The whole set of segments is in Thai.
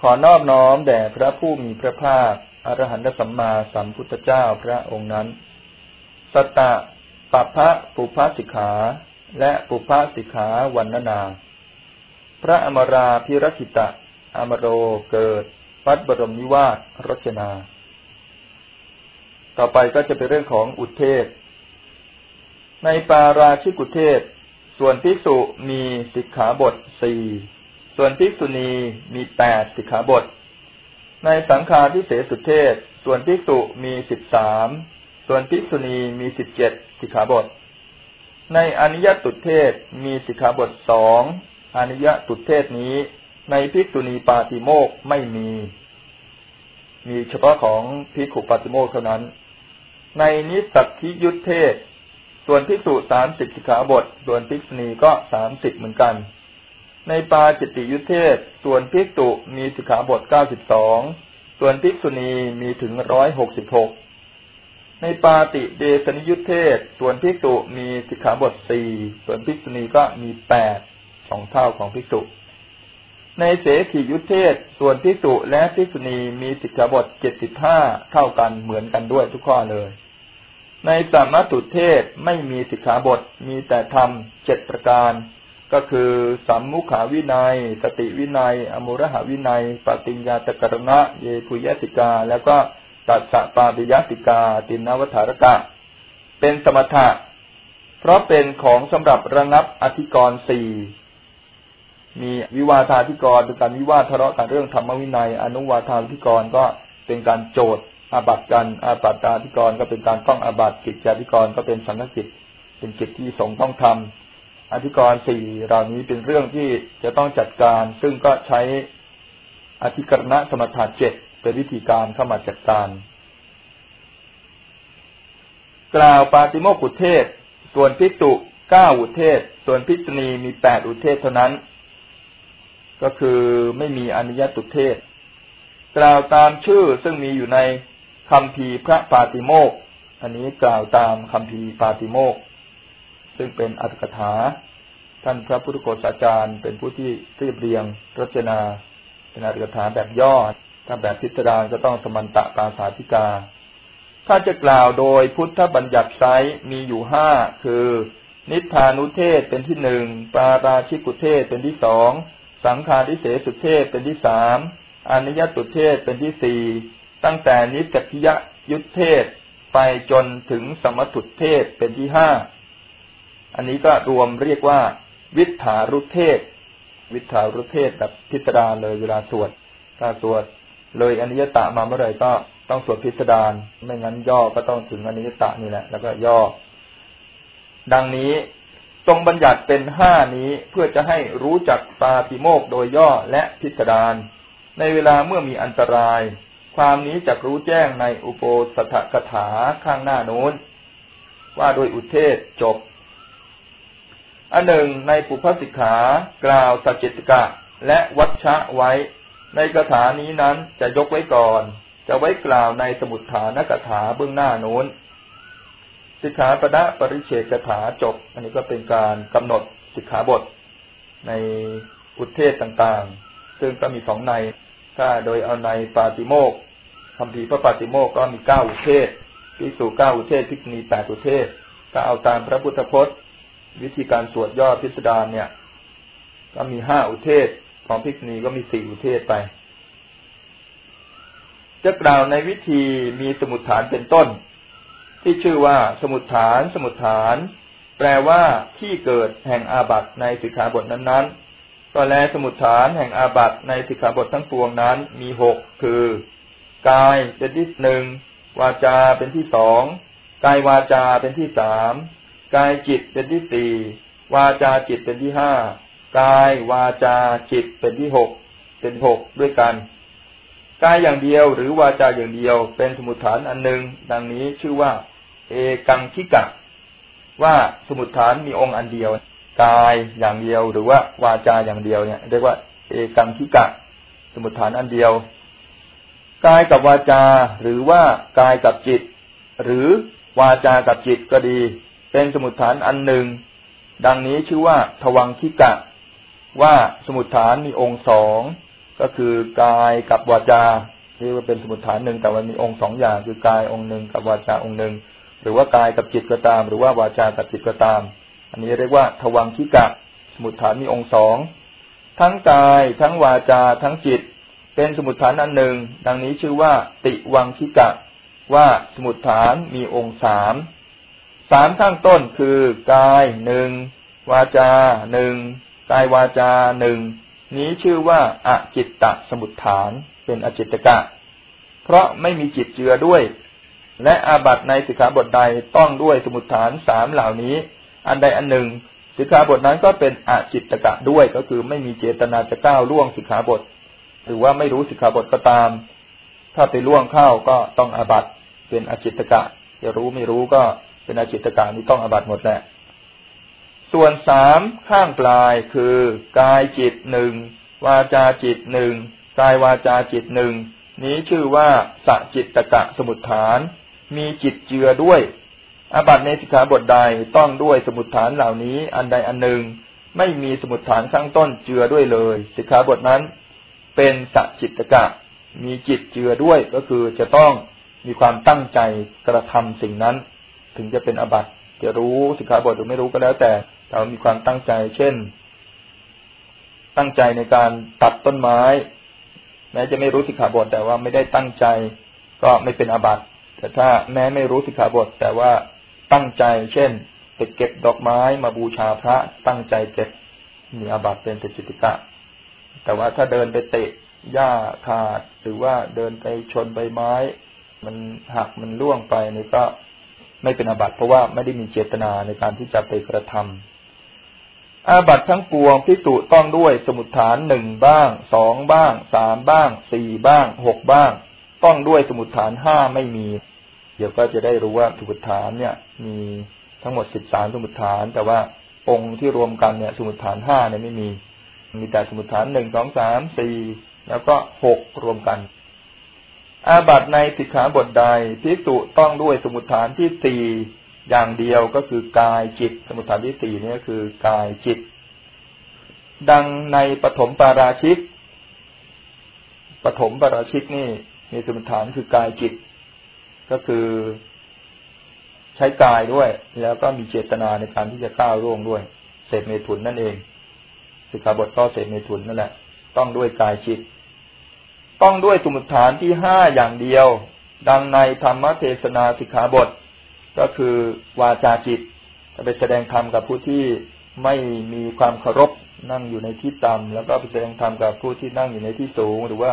ขอนอบน้อมแด่พระผู้มีพระภาคอรหันตสัมมาสัมพุทธเจ้าพระองค์นั้น สตะปัพพะปุพพสิกขา และปุพพสิกขาวันนา พระอมราพิรคิตะ อมโรเกิด วัดบรมนิวาสรจนา ต่อไปก็จะเป็นเรื่องของอุเทศ ในปาราชิกุเทศ ส่วนพิสุมีสิกขาบทสี่ ส่วนภิกษุณีมีแปดสิกขาบท ในสังฆาทิเศสุเทศ ส่วนภิกษุมีสิบสาม ส่วนภิกษุณีมีสิบเจ็ดสิกขาบท ในอนิยตุเทศมีสิกขาบทสองอนิยตุเทศนี้ ในภิกษุณีปาติโมกไม่มี มีเฉพาะของภิกขุปาติโมกเท่านั้น ในนิสัตทิยุทธเทศ ส่วนภิกษุสามสิบสิกขาบท ส่วนภิกษุณีก็สามสิบเหมือนกัน ในปาจิตติยุเทศ ส่วนภิกษุมีสิกขาบทเก้าสิบสอง ส่วนภิกษุณีมีถึงร้อยหกสิบหก ในปาติเดสนิยุเทศ ส่วนภิกษุมีสิกขาบทสี่ ส่วนภิกษุณีก็มีแปดสองเท่าของภิกษุ ในเสขียุเทศ ส่วนภิกษุและภิกษุณีมีสิกขาบทเจ็ดสิบห้าเท่ากันเหมือนกันด้วยทุกข้อเลย ในสามัตุเทศไม่มีสิกขาบทมีแต่ธรรมเจ็ดประการ ก็คือสัมมุขาวินัย สติวินัย อมุระหาวินัย ปฏิญญาตกรณะ เยปุยติกา แล้วก็ตัสสะปาปิยติกา ตินวัฏารกะ เป็นสมถะ เพราะเป็นของสำหรับระงับอธิกรณ์สี่มีวิวาทาธิกรเป็นการวิวาทะเลาะกันเรื่องธรรมวินัย อนุวาทาธิกรก็เป็นการโจทย์อาบัตกันอาบัตตาธิกรก็เป็นการต้องอาบัตกิจจาธิกรก็เป็นสังฆกิจ เป็นกิจที่สงต้องทำ อธิกรณ์สี่เหล่านี้เป็นเรื่องที่จะต้องจัดการ ซึ่งก็ใช้อธิกรณะสมถะเจ็ดเป็นวิธีการเข้ามาจัดการ กล่าวปาติโมกุเทศ ส่วนพิจุเก้าอุเทศ ส่วนพิจณีมีแปดอุเทศเท่านั้น ก็คือไม่มีอนุญาตุเทศ กล่าวตามชื่อซึ่งมีอยู่ในคำพีพระปาติโมกอันนี้กล่าวตามคำพีปาติโมก ซึ่งเป็นอัตถกถา ท่านพระพุทธโฆษาจารย์ เป็นผู้ที่เรียบเรียงรจนาเป็นอัตถกถาแบบย่อถ้าแบบพิสดารก็ต้องสมันตะปาสาธิกา ถ้าจะกล่าวโดยพุทธบัญญัติไซมีอยู่ห้าคือ นิพานุเทศเป็นที่หนึ่งปาราชิกุเทศเป็นที่สองสังฆาทิเสสุเทศเป็นที่สามอนิยตุเทศเป็นที่สี่ตั้งแต่นิสกิยยุทธเทศไปจนถึงสมตุเทศเป็นที่ห้า อันนี้ก็รวมเรียกว่า วิถารุเทศ วิถารุเทศแบบพิสดารเลยเวลาสวดถ้าสวดเลยอนิยตะมาเมื่อไหร่ก็ต้องสวดพิสดารไม่งั้นย่อก็ต้องถึงอนิยตะนี่แหละ แล้วก็ย่อ ดังนี้ทรงบัญญัติเป็นห้านี้เพื่อจะให้รู้จักปาติโมกโดยย่อและพิสดารในเวลาเมื่อมีอันตราย ความนี้จะรู้แจ้งในอุโปสถกถาข้างหน้าโน้น ว่าโดยอุเทศจบ อันหนึ่งในปุพพสิกขากล่าวสัจจิตกะและวัชชะไว้ ในคาถานี้นั้นจะยกไว้ก่อน จะไว้กล่าวในสมุดฐานกถาเบื้องหน้าโน้นสิกขาปณะปริเชกถาจบ อันนี้ก็เป็นการกำหนดสิกขาบท ในอุเทศต่างๆ ซึ่งก็มีสองใน ถ้าโดยเอาในปาติโมกคำพีพระปาติโมกก็มีเก้าอุเทศพิสูเก้าอุเทศพิกนีแปดอุเทศก็เอาตามพระพุทธพจน์ วิธีการสวดย่อพิสดารเนี่ย ก็มีห้าอุเทศ ของพิกนีก็มีสี่อุเทศไป จะกล่าวในวิธีมีสมุดฐานเป็นต้น ที่ชื่อว่าสมุดฐาน สมุดฐาน แปลว่าที่เกิดแห่งอาบัตในสิกขาบทนั้นๆก็แลสมุดฐานแห่งอาบัตในสิกขาบททั้งปวงนั้น มีหกคือกายเป็นที่หนึ่งวาจาเป็นที่สองกายวาจาเป็นที่สาม กายจิตเป็นที่สี่วาจาจิตเป็นที่ห้ากายวาจาจิตเป็นที่หกเป็นหกด้วยกันกายอย่างเดียวหรือวาจาอย่างเดียวเป็นสมุทฐานอันหนึ่งดังนี้ชื่อว่า เอกังคิกะ ว่าสมุทฐานมีองค์อันเดียว กายอย่างเดียวหรือว่าวาจาอย่างเดียวเนี่ยเรียกว่า เอกังคิกะ สมุทฐานอันเดียว กายกับวาจาหรือว่ากายกับจิต หรือวาจากับจิตก็ดี เป็นสมุทฐานอันหนึ่ง ดังนี้ชื่อว่าทวังคิกะ ว่าสมุทฐานมีองค์สองก็คือกายกับวาจาเรียกว่าเป็นสมุทฐานหนึ่งแต่มันมีองค์สองอย่างคือกายองค์หนึ่งกับวาจาองค์หนึ่งหรือว่ากายกับจิตก็ตาม หรือว่าวาจากับจิตก็ตาม อันนี้เรียกว่าทวังคิกะ สมุทฐานมีองค์สองทั้งกายทั้งวาจาทั้งจิต เป็นสมุทฐานอันหนึ่ง ดังนี้ชื่อว่า ติวังคิกะ ว่าสมุทฐานมีองค์สาม สามข้างต้นคือกายหนึ่งวาจาหนึ่งกายวาจาหนึ่งนี้ชื่อว่าอจิตตสมุทฐานเป็นอจิตตกะ เพราะไม่มีจิตเจือด้วย และอาบัตในสิกขาบทใดต้องด้วยสมุทฐานสามเหล่านี้ อันใดอันหนึ่งสิกขาบทนั้นก็เป็นอจิตตกะด้วยก็คือไม่มีเจตนาจะก้าวล่วงสิกขาบท หรือว่าไม่รู้สิกขาบทก็ตาม ถ้าไปล่วงเข้าก็ต้องอาบัตเป็นอจิตตกะ จะรู้ไม่รู้ก็ เป็นอาจิตตกะนี้ต้องอาบัตหมดแหละ ส่วนสามข้างปลายคือกายจิตหนึ่งวาจาจิตหนึ่งกายวาจาจิตหนึ่งนี้ชื่อว่าสจิตตกะสมุทฐาน มีจิตเจือด้วยอาบัตในสิกขาบทใดต้องด้วยสมุทฐานเหล่านี้ อันใดอันหนึ่ง ไม่มีสมุทฐานข้างต้นเจือด้วยเลย สิกขาบทนั้น เป็นสจิตตกะ มีจิตเจือด้วยก็คือจะต้องมีความตั้งใจกระทำสิ่งนั้น ถึงจะเป็นอาบัตจะรู้สิกขาบทหรือไม่รู้ก็แล้ว แต่เรามีความตั้งใจ เช่น ตั้งใจในการตัดต้นไม้ แม้จะไม่รู้สิกขาบท แต่ว่าไม่ได้ตั้งใจ ก็ไม่เป็นอาบัตแต่ถ้าแม้ไม่รู้สิกขาบท แต่ว่าตั้งใจ เช่นไปเก็บดอกไม้มาบูชาพระ ตั้งใจเก็บมีอาบัติเป็นสจิตติกะ แต่ว่าถ้าเดินไปเตะหญ้าขาด หรือว่าเดินไปชนใบไม้ มันหักมันล่วงไปนี่ก็ ไม่เป็นอาบัติเพราะว่าไม่ได้มีเจตนาในการที่จะไปกระทำอาบัตทั้งปวงพิจุต้องด้วยสมุดฐานหนึ่งบ้างสองบ้างสามบ้างสี่บ้างหกบ้าง ต้องด้วยสมุดฐานห้าไม่มี เดี๋ยวก็จะได้รู้ว่าสมุดฐานเนี่ย มีทั้งหมดสิบสามสมุดฐาน แต่ว่าองค์ที่รวมกันเนี่ย สมุดฐานห้าเนี่ยไม่มี มีแต่สมุดฐานหนึ่งสองสามสี่แล้วก็หกรวมกัน อาบัตในสิกขาบทใดพิจุต้องด้วยสมุดฐานที่สี่อย่างเดียวก็คือกายจิต สมุทฐานที่สี่นี่ก็คือกายจิต ดังในปฐมปาราชิกปฐมปาราชิกนี่ มีสมุทฐานคือกายจิต ก็คือใช้กายด้วย แล้วก็มีเจตนาในการที่จะก้าวร่วงด้วยเศษเมถุนนั่นเองสิกขาบทก็เศษเมถุนนั่นแหละ ต้องด้วยกายจิต ต้องด้วยสมุทฐานที่ห้าอย่างเดียว ดังในธรรมเทศนาสิกขาบท ก็คือวาจาจิตจะไปแสดงธรรมกับผู้ที่ไม่มีความเคารพนั่งอยู่ในที่ต่ำแล้วก็ไปแสดงธรรมกับผู้ที่นั่งอยู่ในที่สูง หรือว่า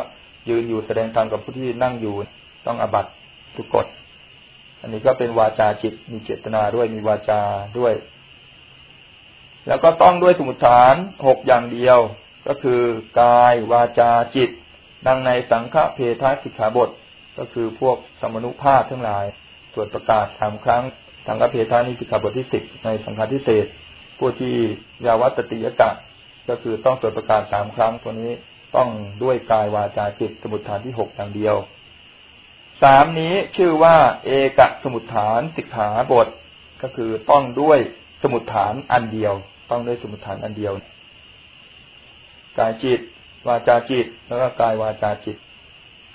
ยืนอยู่แสดงธรรมกับผู้ที่นั่งอยู่ต้องอบัตทุกกฎอันนี้ก็เป็นวาจาจิตมีเจตนาด้วยมีวาจาด้วย แล้วก็ต้องด้วยสมุทฐานหกอย่างเดียว ก็คือกายวาจาจิต ดังในสังฆเพทสิกขาบท ก็คือพวกสมนุภาพทั้งหลายสวดประกาศสามครั้ง สังฆเพทานิสิกขาบทที่สิบในสังฆาทิเศษผู้ที่ยาวัตติยกะ ก็คือต้องสวดประกาศสามครั้งตัวนี้ต้องด้วยกายวาจาจิตสมุทฐานที่หกอย่างเดียวสามนี้ชื่อว่าเอกสมุทฐานสิกขาบท ก็คือต้องด้วยสมุทฐานอันเดียว ต้องด้วยสมุทฐานอันเดียว กายจิต วาจาจิต แล้วก็กายวาจาจิต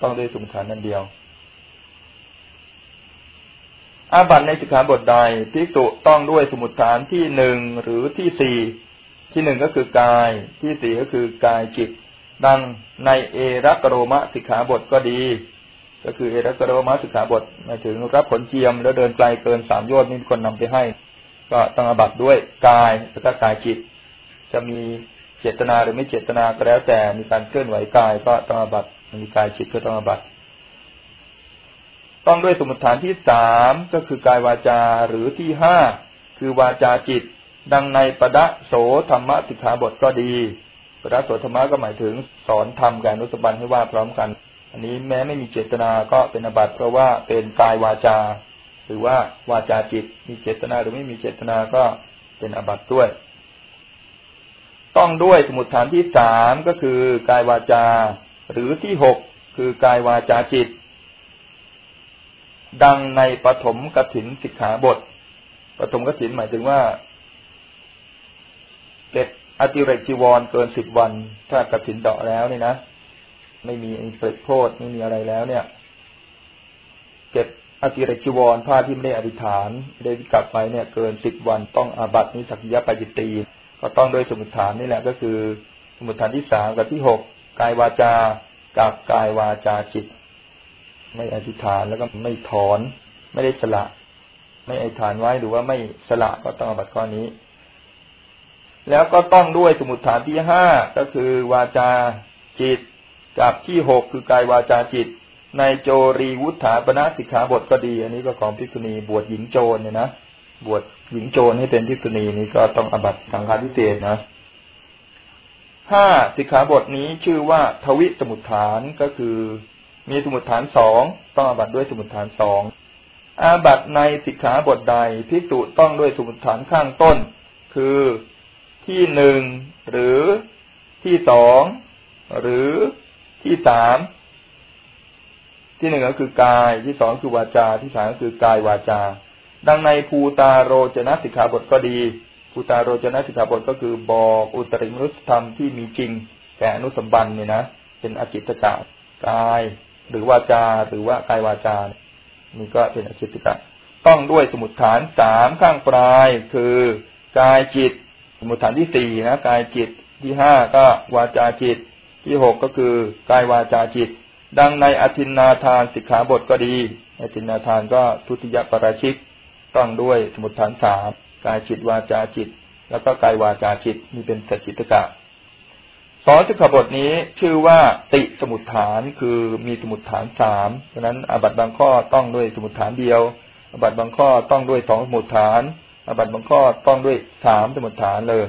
ต้องด้วยสมุทฐานอันเดียว อาบัตในสิกขาบทใดพิสุต้องด้วยสมุดฐานที่หนึ่งหรือที่สี่ที่หนึ่งก็คือกาย ที่สี่ก็คือกายจิต ดังในเอรักโรมะสิกขาบทก็ดี ก็คือเอรักโรมะสิกขาบทหมายถึงรับผลเจียมแล้วเดินไกลเกินสามโยชน์มีคนนำไปให้ ก็ต้องอาบัตด้วยกายแล้วก็กายจิต จะมี เจตนาหรือไม่เจตนาก็แล้วแต่มีการเคลื่อนไหวกายก็ต้องอบัตมีกายจิตก็ต้องอบัตต้องด้วยสมุทฐานที่สามก็คือกายวาจาหรือที่ห้าคือวาจาจิต ดังในปะดะโสธรรมสิกขาบทก็ดีปะดะโสธรรมะก็หมายถึงสอนทำการนุสบันให้ว่าพร้อมกัน อันนี้แม้ไม่มีเจตนาก็เป็นอบัตเพราะว่าเป็นกายวาจา หรือว่าวาจาจิต มีเจตนาหรือไม่มีเจตนาก็เป็นอบัตด้วย ต้องด้วยสมุทฐานที่สามก็คือกายวาจา หรือที่หกคือกายวาจาจิต ดังในปฐมกถินสิกขาบทปฐมกถินหมายถึงว่าเก็บอติเรกจีวรเกินสิบวัน ถ้ากถินดอกแล้วเนี่ยนะไม่มีเปรตโทษไม่มีอะไรแล้ว เนี่ย เก็บอติเรจิวรผ้าที่ไม่ได้อธิษฐานได้วิกัดไปเนี่ย เกินสิบวันต้องอาบัตินิสักยะปาจิตี ก็ต้องโดยสมุทฐานนี่แหละก็คือ สมุทฐานที่สามกับที่หกกายวาจากับกายวาจาจิต ไม่อธิษฐานแล้วก็ไม่ถอน ไม่ได้สละ ไม่อธิษฐานไว้หรือว่าไม่สละก็ต้องอาบัตข้อนี้ แล้วก็ต้องด้วยสมุทฐานที่ห้าก็คือวาจาจิต กับที่หกคือกายวาจาจิต ในโจรีวุฒาปณะสิกขาบทก็ดี อันนี้ก็ของพิกุณีบวชหญิงโจรเนี่ยนะ บวชหญิงโจรให้เป็นพิกุณีนี้ก็ต้องอบัตสังฆาทิเศษนะห้าสิกขาบทนี้ชื่อว่าทวิสมุทฐานก็คือ มีสมุทฐานสองต้องอบัตด้วยสมุทฐานสองอาบัตในสิกขาบทใดพิจุต้องด้วยสมุทฐานข้างต้น คือที่หนึ่งหรือที่สองหรือที่สามที่หนึ่งก็คือกายที่สองคือวาจาที่สามก็คือกายวาจา ดังในภูตาโรจนสิกขาบทก็ดี ภูตาโรจนสิกขาบทก็คือบอกอุตริมรุสธรรมที่มีจริงแก่อนุสัมบันเนี่ยนะเป็นอจิตกะกาย หรือวาจาหรือว่ากายวาจานี่ก็เป็นอจิตกะต้องด้วยสมุดฐานสามข้างปลายคือกายจิต สมุดฐานที่สี่นะกายจิตที่ห้าก็วาจาจิต ที่หกก็คือกายวาจาจิต ดังในอธินนาทานสิกขาบทก็ดีอธินนาทานก็ทุติยปราชิก ต้องด้วยสมุดฐานสามกายจิตวาจาจิต แล้วก็กายวาจาจิตนี่เป็นสัจจิตกะสอนสิกขาบทนี้ชื่อว่าติสมุดฐานคือมีสมุดฐานสามฉะนั้นอาบัตบางข้อต้องด้วยสมุดฐานเดียวอาบัตบางข้อต้องด้วยสองสมุดฐานอาบัตบางข้อต้องด้วยสามสมุดฐานเลย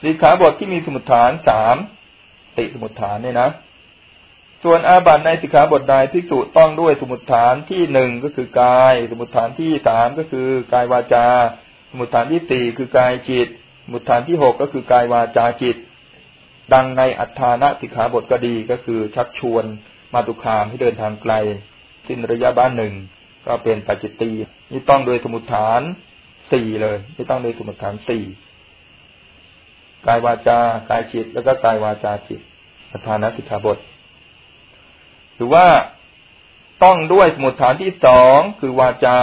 สิกขาบทที่มีสมุดฐานสามติสมุดฐานเนี่ยนะ ส่วนอาบัตในสิกขาบทใดที่สุต้องด้วยสมุดฐานที่หนึ่งก็คือกาย สมุดฐานที่สามก็คือกายวาจา สมุดฐานที่สี่คือกายจิต สมุดฐานที่หกก็คือกายวาจาจิต ดังในอัฏฐานะสิกขาบทก็ดีก็คือชักชวนมาตุคามให้เดินทางไกล สิ้นระยะบ้านหนึ่งก็เป็นปัจจิตีนี่ต้องโดยสมุดฐานสี่เลยไม่ต้องโดยสมุดฐานสี่กายวาจากายจิต แล้วก็กายวาจาจิตประธานสิกขาบท หรือว่าต้องด้วยสมุดฐานที่สองคือวาจา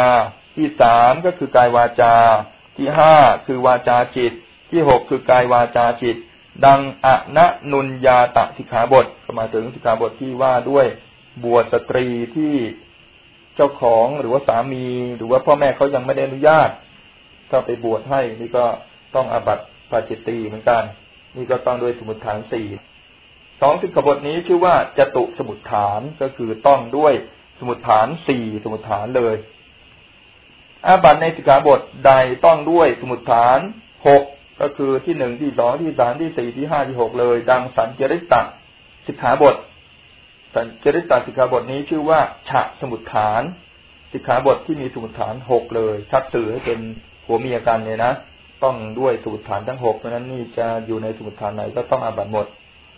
ที่สามก็คือกายวาจา ที่ห้าคือวาจาจิต ที่หกคือกายวาจาจิต ดังอะนะนุญญาตสิกขาบทก็มาถึงสิกขาบทที่ว่าด้วยบวชสตรีที่เจ้าของหรือว่าสามี หรือว่าพ่อแม่เขายังไม่ได้อนุญาต ถ้าไปบวชให้นี่ก็ต้องอาบัติปาจิตตีเหมือนกัน นี่ก็ต้องด้วยสมุดฐานสี่ สองสิกขบทนี้ชื่อว่าจตุสมุดฐานก็คือต้องด้วยสมุดฐานสี่สมุดฐานเลย อาบัตในสิกขาบทใดต้องด้วยสมุดฐานหกก็คือที่หนึ่งที่สองที่สามที่สี่ที่ห้าที่หกเลย ดังสันเจริตะสิกขาบท สันเจริตะสิกขาบทนี้ชื่อว่าฉะสมุดฐาน สิกขาบทที่มีสมุดฐานหกเลยชักสื่อให้เป็นหัวเมียกันเนี่ยนะ ต้องด้วยสมุดฐานทั้งหกเพราะนั้นนี่จะอยู่ในสมุดฐานไหนก็ต้องอาบัตหมด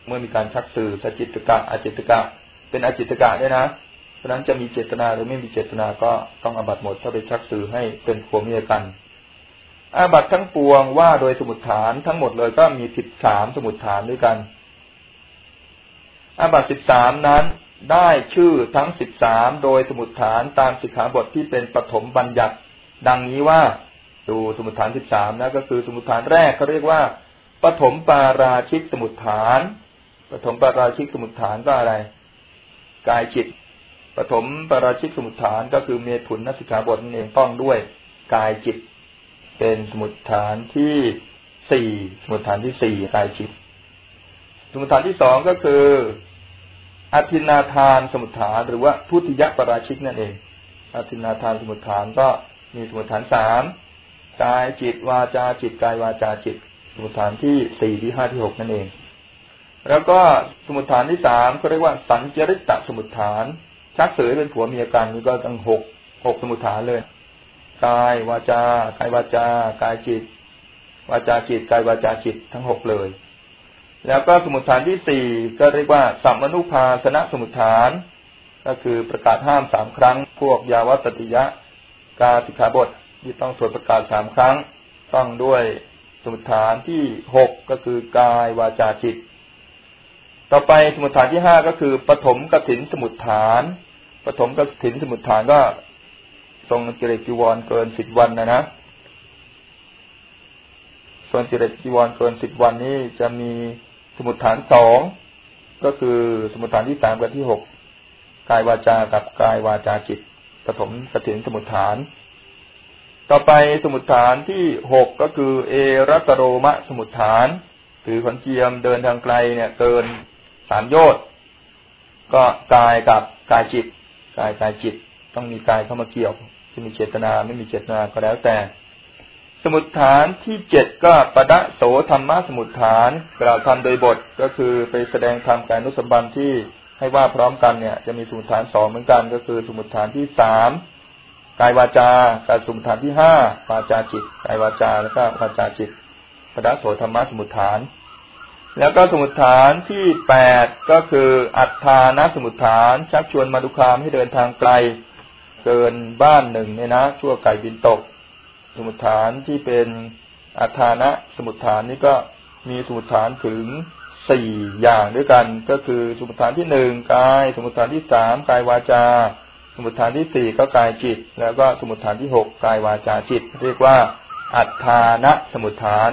เมื่อมีการชักสื่อสจิตกะอจิตกะ เป็นอจิตกะด้วยนะเพราะนั้นจะมีเจตนาหรือไม่มีเจตนาก็ต้องอบัตหมด ถ้าไปชักสื่อให้เป็นผัวเมียกันอาบัตทั้งปวงว่าโดยสมุดฐานทั้งหมดเลยก็มีสิบสามสมุดฐานด้วยกันอาบัตสิบสามนั้นได้ชื่อทั้งสิบสามโดยสมุดฐานตามสิกขาบทที่เป็นปฐมบัญญัติ ดังนี้ว่าดูสมุทฐานสิบสามนะก็คือสมุทฐานแรกเขาเรียกว่าปฐมปาราชิกสมุทฐาน ปฐมปาราชิกสมุทฐานก็อะไร กายจิตปฐมปาราชิกสมุทฐานก็คือเมถุนนัสิกขาบทนั่นเองต้องด้วยกายจิต เป็นสมุทฐานที่สี่สมุทฐานที่สี่กายจิต สมุทฐานที่สองก็คืออธินาทานสมุทฐาน หรือว่าพุทธิยปราชิกนั่นเองอธินาทานสมุทฐานก็มีสมุทฐานสามกายจิตวาจาจิตกายวาจาจิต สมุทฐานที่สี่ที่ห้าที่หกนั่นเอง แล้วก็สมุทฐานที่สามเขาเรียกว่าสัญจริตะสมุทฐาน ชักเสือเป็นผัวเมียกันนี่ก็ตั้งหกหกสมุทฐานเลยกายวาจากายวาจากายจิต วาจาจิตกายวาจาจิตทั้งหกเลย แล้วก็สมุทฐานที่สี่ก็เรียกว่าสัมมนุภาสนะสมุทฐาน ก็คือประกาศห้ามสามครั้ง พวกยาวัตติยะ กาสิกขาบทที่ต้องสวดประกาศสามครั้ง ต้องด้วยสมุทฐานที่หกก็คือกายวาจาจิต ต่อไปสมุทฐานที่ห้าก็คือปฐมกถินสมุทฐานปฐมกถินสมุทฐานก็ทรงจิริจีวรเกินสิบวันนะนะส่วนจิริจีวรเกินสิบวันนี้จะมีสมุทฐานสองก็คือสมุทฐานที่สามกับที่หกกายวาจากับกายวาจาจิตปฐมกถินสมุทฐาน ต่อไปสมุทฐานที่หกก็คือ เอรัตโรมะสมุทฐานถือขนเจียมเดินทางไกลเนี่ยเกิน สามโยชน์ก็กายกับกายจิตกายกายจิต ต้องมีกายเข้ามาเกี่ยว จะมีเจตนาไม่มีเจตนาก็แล้วแต่ สมุดฐานที่เจ็ดก็ปะดะโสธรรมะสมุดฐานกล่าวทำโดยบทก็คือไปแสดงธรรมการนุสมบันที่ให้ว่าพร้อมกันเนี่ย จะมีสมุดฐานสองเหมือนกัน ก็คือสมุดฐานที่สามกายวาจาการสมุดฐานที่ห้าวาจาจิตกายวาจาแล้วก็วาจาจิตปะดะโสธรรมะสมุดฐาน แล้วก็สมุดฐานที่แปดก็คืออัฏฐานสมุดฐาน ชักชวนมาดุคามให้เดินทางไกล เกินบ้านหนึ่งเนี่ยนะ ชั่วไก่บินตก สมุดฐานที่เป็นอัฏฐานะสมุดฐานนี่ก็มีสมุดฐานถึงสี่อย่างด้วยกัน ก็คือสมุดฐานที่หนึ่งกาย สมุดฐานที่สามกายวาจา สมุดฐานที่สี่ก็กายจิต แล้วก็สมุดฐานที่หกกายวาจาจิต เรียกว่าอัฏฐานะสมุดฐาน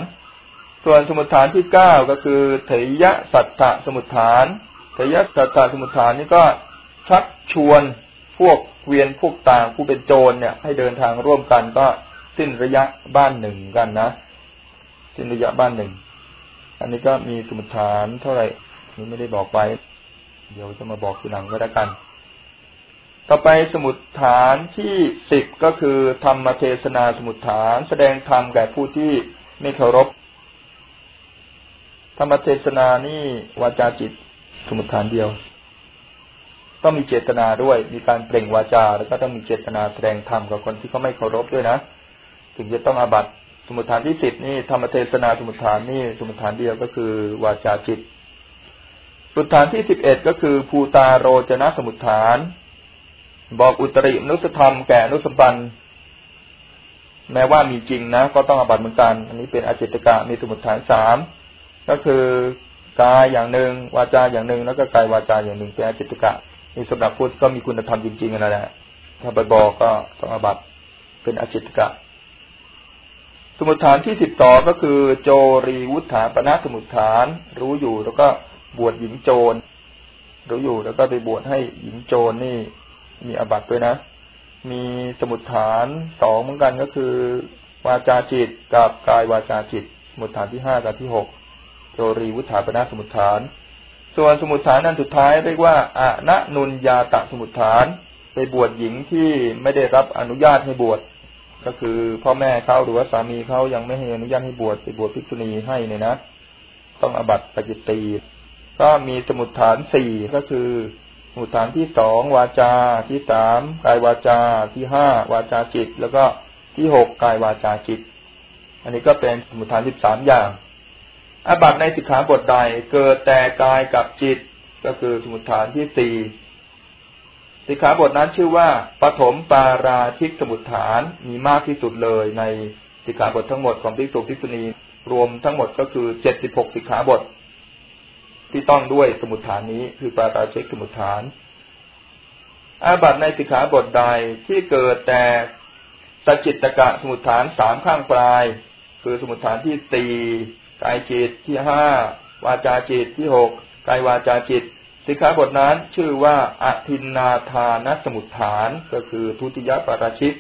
ส่วนสมุทฐานที่เก้าก็คือเถยะสัตตะสมุทฐานเถยะสัตตะสมุทฐานนี่ก็ชักชวนพวกเวียนพวกต่างผู้เป็นโจรเนี่ย ให้เดินทางร่วมกันก็สิ้นระยะบ้านหนึ่งกันนะสิ้นระยะบ้านหนึ่ง อันนี้ก็มีสมุทฐานเท่าไหร่นี่ไม่ได้บอกไว้ เดี๋ยวจะมาบอกทีหลังก็แล้วกัน ต่อไปสมุดฐานที่สิบก็คือธรรมเทศนาสมุดฐาน แสดงธรรมแก่ผู้ที่ไม่เคารพ ธรรมเทศนานี่วาจาจิตสมุทฐานเดียว ต้องมีเจตนาด้วย มีการเปล่งวาจา แล้วก็ต้องมีเจตนาแสดงธรรมกับคนที่เขาไม่เคารพด้วยนะ ถึงจะต้องอาบัตสมุทฐานที่สิบนี่ธรรมเทศนาสมุทฐานนี่สมุทฐานเดียวก็คือ วาจาจิตสมุทฐานที่สิบเอ็ดก็คือ ภูตาโรจนะสมุทฐาน บอกอุตริมนุสธรรมแก่นุสบันแม้ว่ามีจริงนะ ก็ต้องอาบัตเหมือนกัน อันนี้เป็นอจิตกะมีสมุทฐานสาม ก็คือกายอย่างหนึ่งวาจาอย่างหนึ่งแล้วก็กายวาจาอย่างหนึ่งเป็นจิตกะนี่สำหรับพุทธก็มีคุณธรรมจริงๆนั่นแหละถ้าไปบอกก็ต้องอบัตเป็นอจิตกะ สมุทฐานที่สิบต่อก็คือ โจรีวุฒาปณะสมุทฐาน รู้อยู่แล้วก็บวชหญิงโจร รู้อยู่แล้วก็ไปบวชให้หญิงโจรนี่ มีอบัตด้วยนะ มีสมุทฐานสองเหมือนกันก็คือ วาจาจิตกับกายวาจาจิตสมุทฐานที่ห้ากับที่หก โจรีวุฒาปนาสมุทฐาน ส่วนสมุทฐานนั้นสุดท้ายเรียกว่าอะนะนุนยาตะสมุทฐาน ไปบวชหญิงที่ไม่ได้รับอนุญาตให้บวชก็คือพ่อแม่เขาหรือว่าสามีเขายังไม่ให้อนุญาตให้บวชไปบวชภิกษุณีให้เนี่ยนะ ต้องอบัตปจิตตีก็มีสมุทฐานสี่ก็คือสมุทฐานที่สองวาจาที่สามกายวาจาที่ห้าวาจาจิต แล้วก็ที่หกกายวาจาจิต อันนี้ก็เป็นสมุทฐานสิบสามอย่าง อาบัตในสิกขาบทใดเกิดแต่กายกับจิต ก็คือสมุทฐานที่สี่สิกขาบทนั้นชื่อว่าปฐมปาราชิกสมุทฐานมีมากที่สุดเลยในสิกขาบททั้งหมดของภิกษุภิกษุณีรวมทั้งหมดก็คือเจ็ดสิบหกสิกขาบท ที่ต้องด้วยสมุทฐานนี้คือปาราชิกสมุทฐาน อาบัตในสิกขาบทใดที่เกิดแต่สจิตตกะสมุทฐานสามข้างปลาย คือสมุทฐานที่สี่ กายจิตที่ห้าวาจาจิตที่หกกายวาจาจิต สิกขาบทนั้นชื่อว่าอธินนาทานสมุทฐานก็คือทุติยปาราชิก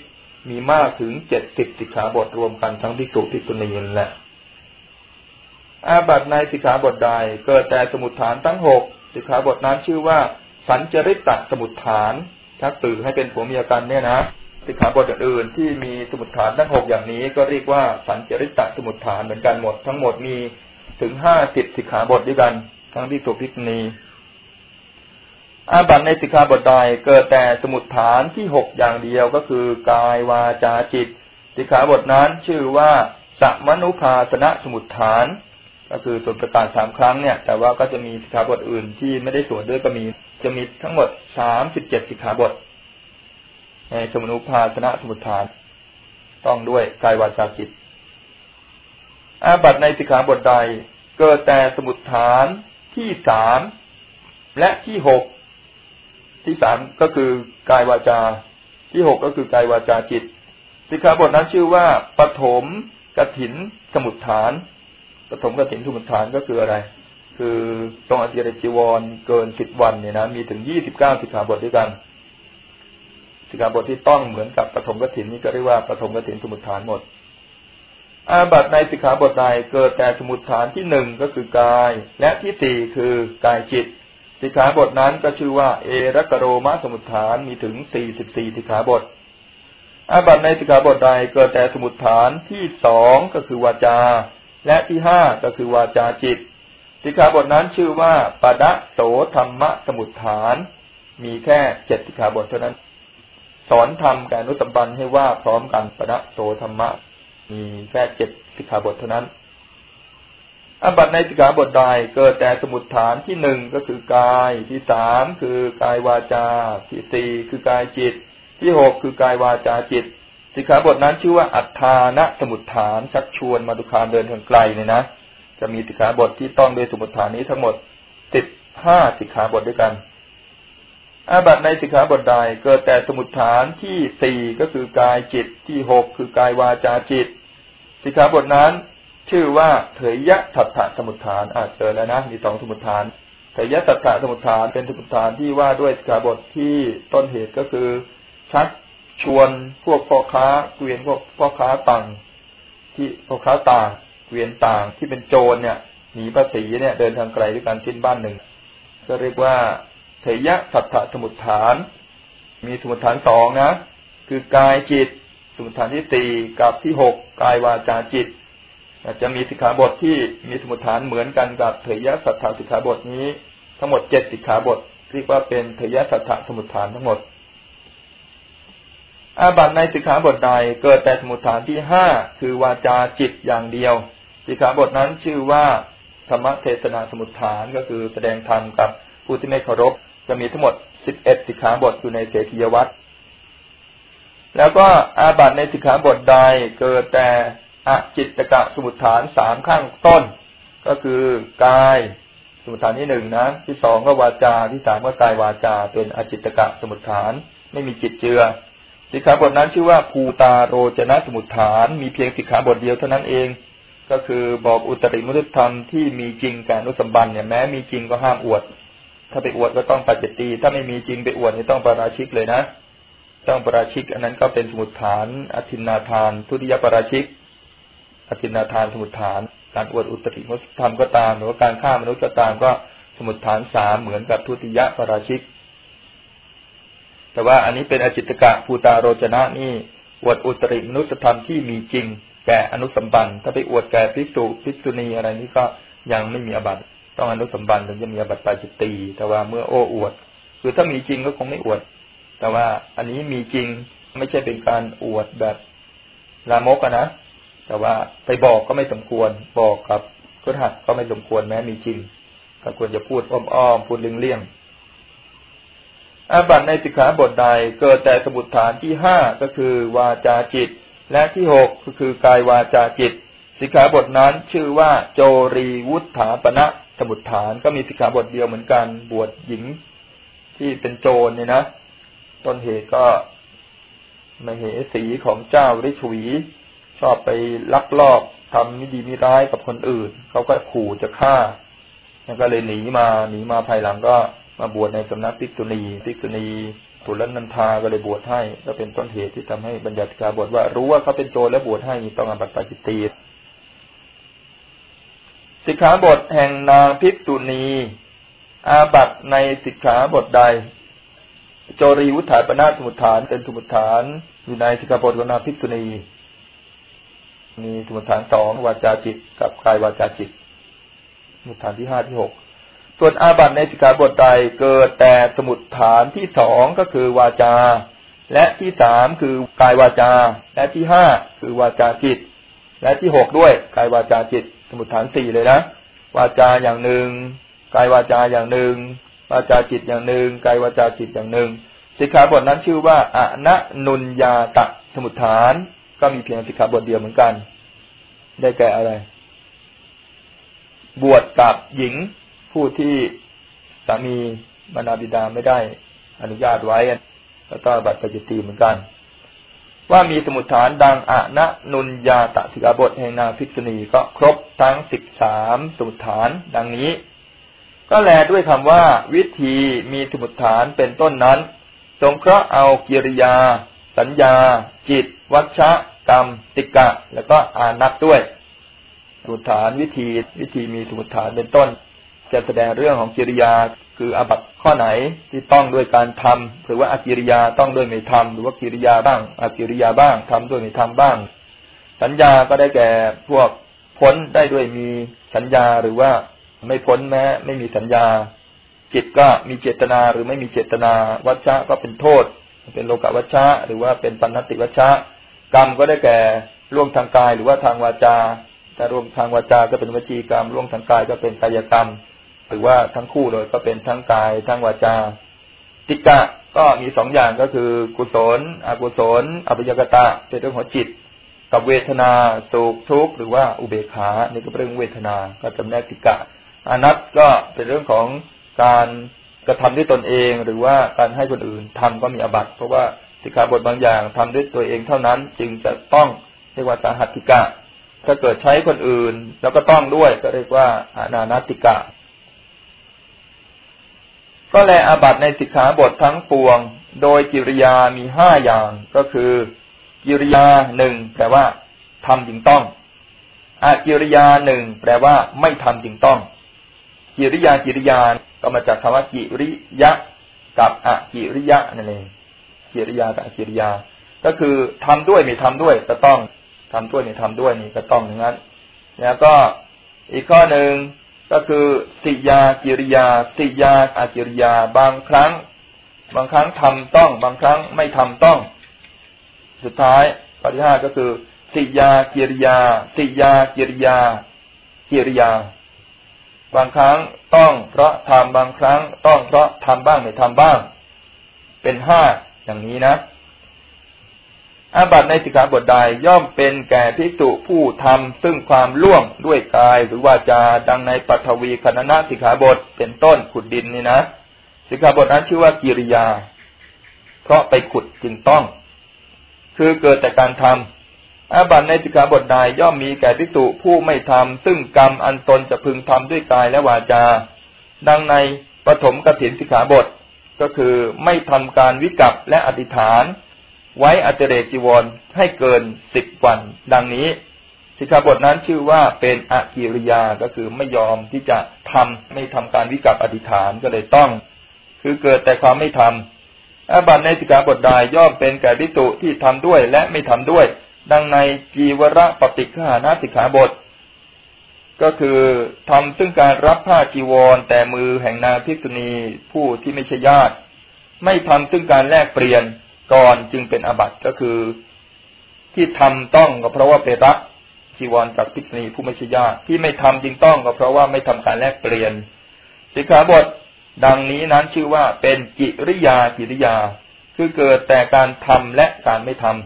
มีมากถึงเจ็ดสิบสิกขาบทรวมกันทั้งที่ตุทิตุนีนแหละ อาบัตในสิกขาบทใดเกิดแต่สมุทฐานทั้งหกสิกขาบทนั้นชื่อว่า สัญจริตตสมุทฐานชักตื่นให้เป็นผัวเมียกันเนี่ยนะ สิกขาบทอื่นที่มีสมุดฐานทั้งหกอย่างนี้ ก็เรียกว่าสัญจริตตสมุดฐานเหมือนกันหมด ทั้งหมดมีถึงห้าสิบสิกขาบทด้วยกัน ทั้งที่ตัวพิกนีอาบัตในสิกขาบทใดเกิดแต่สมุดฐานที่หกอย่างเดียวก็คือกายวาจาจิต สิกขาบทนั้นชื่อว่าสัมนุภาสนะสมุดฐาน ก็คือส่วนประกาศสามครั้งเนี่ย แต่ว่าก็จะมีสิกขาบทอื่นที่ไม่ได้ส่วนด้วยก็มี จะมีทั้งหมดสามสิบเจ็ดสิกขาบท สมุนุภาสนะสมุทฐาน ต้องด้วยกายวาจาจิต อาบัตในสิกขาบทใด เกิดแต่สมุทฐานที่สามและที่หกที่สามก็คือกายวาจา ที่หกก็คือกายวาจาจิตสิกขาบทนั้นชื่อว่าปฐมกถินสมุทฐานปฐมกถินสมุทฐานก็คืออะไร คือตรงอธิรจีวรเกินสิบวันเนี่ยนะมีถึงยี่สิบเก้าสิกขาบทด้วยกัน สิกขาบทที่ต้องเหมือนกับปฐมกถินนี่ก็เรียกว่าปฐมกถินสมุทฐานหมด อาบัตในสิกขาบทใดเกิดแต่สมุทฐานที่หนึ่งก็คือกาย และที่สี่คือกายจิต สิกขาบทนั้นก็ชื่อว่า เอรักโรมาสมุทฐานมีถึงสี่สิบสี่สิกขาบท อาบัตในสิกขาบทใดเกิดแต่สมุทฐานที่สองก็คือวาจา และที่ห้าก็คือวาจาจิต สิกขาบทนั้นชื่อว่าปะดะโสธรรมะสมุทฐาน มีแค่เจ็ดสิกขาบทเท่านั้น สอนทำการนุสัมบันให้ว่าพร้อมกันปดะโสธรรมะ มีแค่เจ็ดสิกขาบทเท่านั้นอาบัตในสิกขาบทใดเกิดแต่สมุดฐานที่หนึ่งก็คือกายที่สามคือกายวาจา ที่สี่คือกายจิต ที่หกคือกายวาจาจิต สิกขาบทนั้นชื่อว่าอัฏฐานะสมุดฐานชักชวนมาดุคามเดินทางไกลเนี่ยนะจะมีสิกขาบทที่ต้องด้วยสมุดฐานนี้ทั้งหมดสิบห้าสิกขาบทด้วยกัน อาบัตในสิกขาบทใดเกิดแต่สมุดฐานที่สี่ก็คือกายจิตที่หกคือกายวาจาจิต สิกขาบทนั้น ชื่อว่าเถยยะสัตถสมุทฐานอาจเจอแล้วนะมีสองสมุทฐานเถยยะสัตถสมุทฐานเป็นสมุทฐานที่ว่าด้วยสิกขาบทที่ต้นเหตุก็คือชักชวนพวกพ่อค้าเกวียนพวกพ่อค้าต่างที่พ่อค้าต่างเกวียนต่างที่เป็นโจรเนี่ยหนีภาษีเนี่ยเดินทางไกลด้วยการสิ้นบ้านหนึ่ง ก็เรียกว่า เถยะสัตถสมุทฐาน มีสมุทฐานสองนะ คือกายจิต สมุทฐานที่สี่กับที่หกกายวาจาจิตจะมีสิกขาบทที่มีสมุทฐานเหมือนกันกับเถยะสัทธสิกขาบทนี้ ทั้งหมดเจ็ดสิกขาบทเรียกว่าเป็นเถยะสัทธสมุทฐานทั้งหมด อาบัตในสิกขาบทใดเกิดแต่สมุทฐานที่ห้าคือวาจาจิตอย่างเดียวสิกขาบทนั้นชื่อว่าธรรมเทศนาสมุทฐานก็คือแสดงธรรมกับผู้ที่ไม่เคารพ จะมีทั้งหมดสิบเอ็ดสิกขาบทอยู่ในเศรษฐียวัตรแล้วก็อาบัตในสิกขาบทใดเกิดแต่อจิตตกะสมุทฐานสามข้างต้น ก็คือกายสมุทฐานที่หนึ่งนะที่สองก็วาจาที่สามก็กายวาจา เป็นอจิตตกะสมุทฐาน ไม่มีจิตเจือสิกขาบทนั้นชื่อว่าภูตาโรจนะสมุทฐาน มีเพียงสิกขาบทเดียวเท่านั้นเอง ก็คือบอกอุตริมุตธรรมที่มีจริงการนุสัมบันเนี่ยแม้มีจริงก็ห้ามอวด ถ้าไปอวดก็ต้องปัจจิตี ถ้าไม่มีจริงไปอวดนี่ต้องปราชิกเลยนะ ต้องปราชิก อันนั้นก็เป็นสมุทฐาน อธินาทาน ทุติยปราชิก อธินาทานสมุทฐาน การอวดอุตริมุสธรรมก็ตาม หรือว่าการฆ่ามนุษย์ก็ตามก็สมุทฐานสามเหมือนกับทุติยปราชิก แต่ว่าอันนี้เป็นอจิตกะภูตาโรจนะนี่อวดอุตริมนุษยธรรมที่มีจริง แก่อนุสัมบันถ้าไปอวดแก่ภิกษุภิกษุณีอะไรนี้ก็ยังไม่มีอบัต ต้องอนุสัมบันถึงจะมีอบัตปาจิตตีแต่ว่าเมื่อโอ้อวด คือถ้ามีจริงก็คงไม่อวด แต่ว่าอันนี้มีจริงไม่ใช่เป็นการอวดแบบลามกนะแต่ว่าไปบอกก็ไม่สมควร บอกกับก็หัดก็ไม่สมควรแม้มีจริงก็ควรจะพูดอ้อมๆพูดเลี่ยงๆอาบัตในสิกขาบทใดเกิดแต่สมุดฐานที่ห้าก็คือวาจาจิต และที่หกก็คือกายวาจาจิต สิกขาบทนั้นชื่อว่าโจรีวุฒาปณะ สมุดฐานก็มีสิกขาบทเดียวเหมือนกันบวชหญิงที่เป็นโจรเนี่ยนะต้นเหตุก็มเหสีของเจ้าริชวี ชอบไปลักลอบทำม่ดีม่ร้ายกับคนอื่น เขาก็ขู่จะฆ่าแล้วก็เลยหนีมาหนีมาภายหลังก็มาบวชในสำนักพิกุณีพิกุณีตุลนันทาก็เลยบวชให้ ก็เป็นต้นเหตุที่ทำให้บัญญัติกาบวชว่ารู้ว่าเขาเป็นโจรแล้วบวชให้ต้องอบัติปาจิตตี สิกขาบทแห่งนางพิกตุณี อาบัตในสิกขาบทใด โจรีวุฒาปนาสมุทฐานเป็นสมุทฐานอยู่ในสิกขาบทของนางพิกตุณี มีสมุทฐานสองวาจาจิตกับกายวาจาจิตสมุทฐานที่ห้าที่หกส่วนอาบัตในสิกขาบทใดเกิดแต่สมุทฐานที่สองก็คือวาจา และที่สามคือกายวาจา และที่ห้าคือวาจาจิต และที่หกด้วยกายวาจาจิต มุทฐานสี่เลยนะวาจาอย่างหนึ่งกายวาจาอย่างหนึ่งวาจาจิตอย่างหนึ่งกายวาจาจิตอย่างหนึ่งสิกขาบทนั้นชื่อว่าอะนะนุญญาตะสมุทฐาน ก็มีเพียงสิกขาบทเดียวเหมือนกัน ได้แก่อะไร บวชกับหญิงผู้ที่สามีบรรดาบิดาไม่ได้อนุญาตไว้แล้วก็บัตรปฏิตีเหมือนกัน ว่ามีสมุดฐานดังอะนะนุนยาตสิกาบทแห่งนางภิกษุณีก็ครบทั้งสิบสามสมุดฐานดังนี้ ก็แลด้วยคำว่า วิธีมีสมุดฐานเป็นต้นนั้น สงเคราะห์เอากิริยา สัญญา จิต วัชชะกรรม ติกะ แล้วก็อานัตด้วยสมุดฐานวิธี วิธีมีสมุดฐานเป็นต้น จะแสดงเรื่องของกิริยา คืออาบัตข้อไหนที่ต้องด้วยการทำหรือว่าอากิริยาต้องด้วยไม่ทำหรือว่ากิริยาบ้างอากิริยาบ้างทำด้วยไม่ทำบ้าง สัญญาก็ได้แก่พวกพ้นได้ด้วยมีสัญญาหรือว่าไม่พ้นแม้ไม่มีสัญญา จิตก็มีเจตนาหรือไม่มีเจตนา วัชชะก็เป็นโทษ เป็นโลกวัชชะ หรือว่าเป็นปัณติวัชชะ กรรมก็ได้แก่ร่วมทางกายหรือว่าทางวาจาถ้าร่วมทางวาจาก็เป็นวจีกรรมร่วมทางกายก็เป็นกายกรรม รือว่าทั้งคู่เลยก็เป็นทั้งกายทั้งวาจา ติกะก็มีสองอย่างก็คือ กุศล อกุศลอภิยกตะเป็นเรื่องของจิต กับเวทนาสุขทุกข์หรือว่าอุเบกขานี่ก็เป็นเรื่องเวทนา ก็จำแนกติกะ อนัตก็เป็นเรื่องของการกระทำด้วยตนเอง หรือว่าการให้คนอื่นทำก็มีอบัตเพราะว่าสิกขาบทบางอย่างทำด้วยตัวเองเท่านั้น จึงจะต้องเรียกว่าสาหัติกะ ถ้าเกิดใช้คนอื่น แล้วก็ต้องด้วยก็เรียกว่าอนานาติกะ ก็แลอาบัตในสิกขาบททั้งปวง โดยกิริยามีห้าอย่างก็คือ กิริยาหนึ่งแปลว่าทำจึงต้องอากิริยาหนึ่งแปลว่าไม่ทำจึงต้อง กิริยากิริยาก็มาจากคำว่ากิริยะ กับอะกิริยะนั่นเองกิริยากับกิริยา ก็คือทำด้วยไม่ทำด้วยก็ต้องทำด้วยไม่ทำด้วยนี่ก็ต้องอย่างนั้น แล้วก็อีกข้อหนึ่ง ก็คือสิยากิริยาสิยาอากิริยา บางครั้ง บางครั้งทำต้อง บางครั้งไม่ทำต้อง สุดท้ายข้อที่ห้าก็คือสิยากิริยาสิยากิริยา กิริยา บางครั้งต้องเพราะทำบางครั้งต้องเพราะทำบ้างไม่ทำบ้าง เป็นห้าอย่างนี้นะ อาบัตในสิกขาบทใดย่อมเป็นแก่ภิกษุผู้ทำซึ่งความล่วงด้วยกายหรือวาจาดังในปัทวีคณนะสิกขาบทเป็นต้นขุดดินนี่นะสิกขาบทนั้นชื่อว่ากิริยา เพราะไปขุดจึงต้อง คือเกิดแต่การทำอาบัตในสิกขาบทใดย่อมมีแก่ภิกษุผู้ไม่ทำซึ่งกรรมอันตนจะพึงทำด้วยกายและวาจา ดังในปฐมกถินสิกขาบทก็คือไม่ทำการวิกัปและอธิษฐาน ไว้อัจเรจีวรให้เกินสิบวัน ดังนี้สิกขาบทนั้นชื่อว่าเป็นอกิริยาก็คือไม่ยอมที่จะทำไม่ทำการวิกับอธิษฐานก็เลยต้อง คือเกิดแต่ความไม่ทำอาบัตในสิกขาบทใดย่อมเป็นแก่พิจุที่ทำด้วยและไม่ทำด้วย ดังในจีวรปฏิฆานาสิกขาบท ก็คือทำซึ่งการรับผ้าจีวรแต่มือแห่งนางพิกษุณีผู้ที่ไม่ใช่ญาติ ไม่ทำซึ่งการแลกเปลี่ยน ก่อนจึงเป็นอบัติก็คือ ที่ทำต้องก็เพราะว่าไปรับจีวรจากภิกษุณีผู้ไม่ใช่ญาติที่ไม่ทำจึงต้องก็เพราะว่าไม่ทำการแลกเปลี่ยนสิกขาบทดังนี้นั้นชื่อว่าเป็นกิริยากิริยา คือเกิดแต่การทำและการไม่ทำ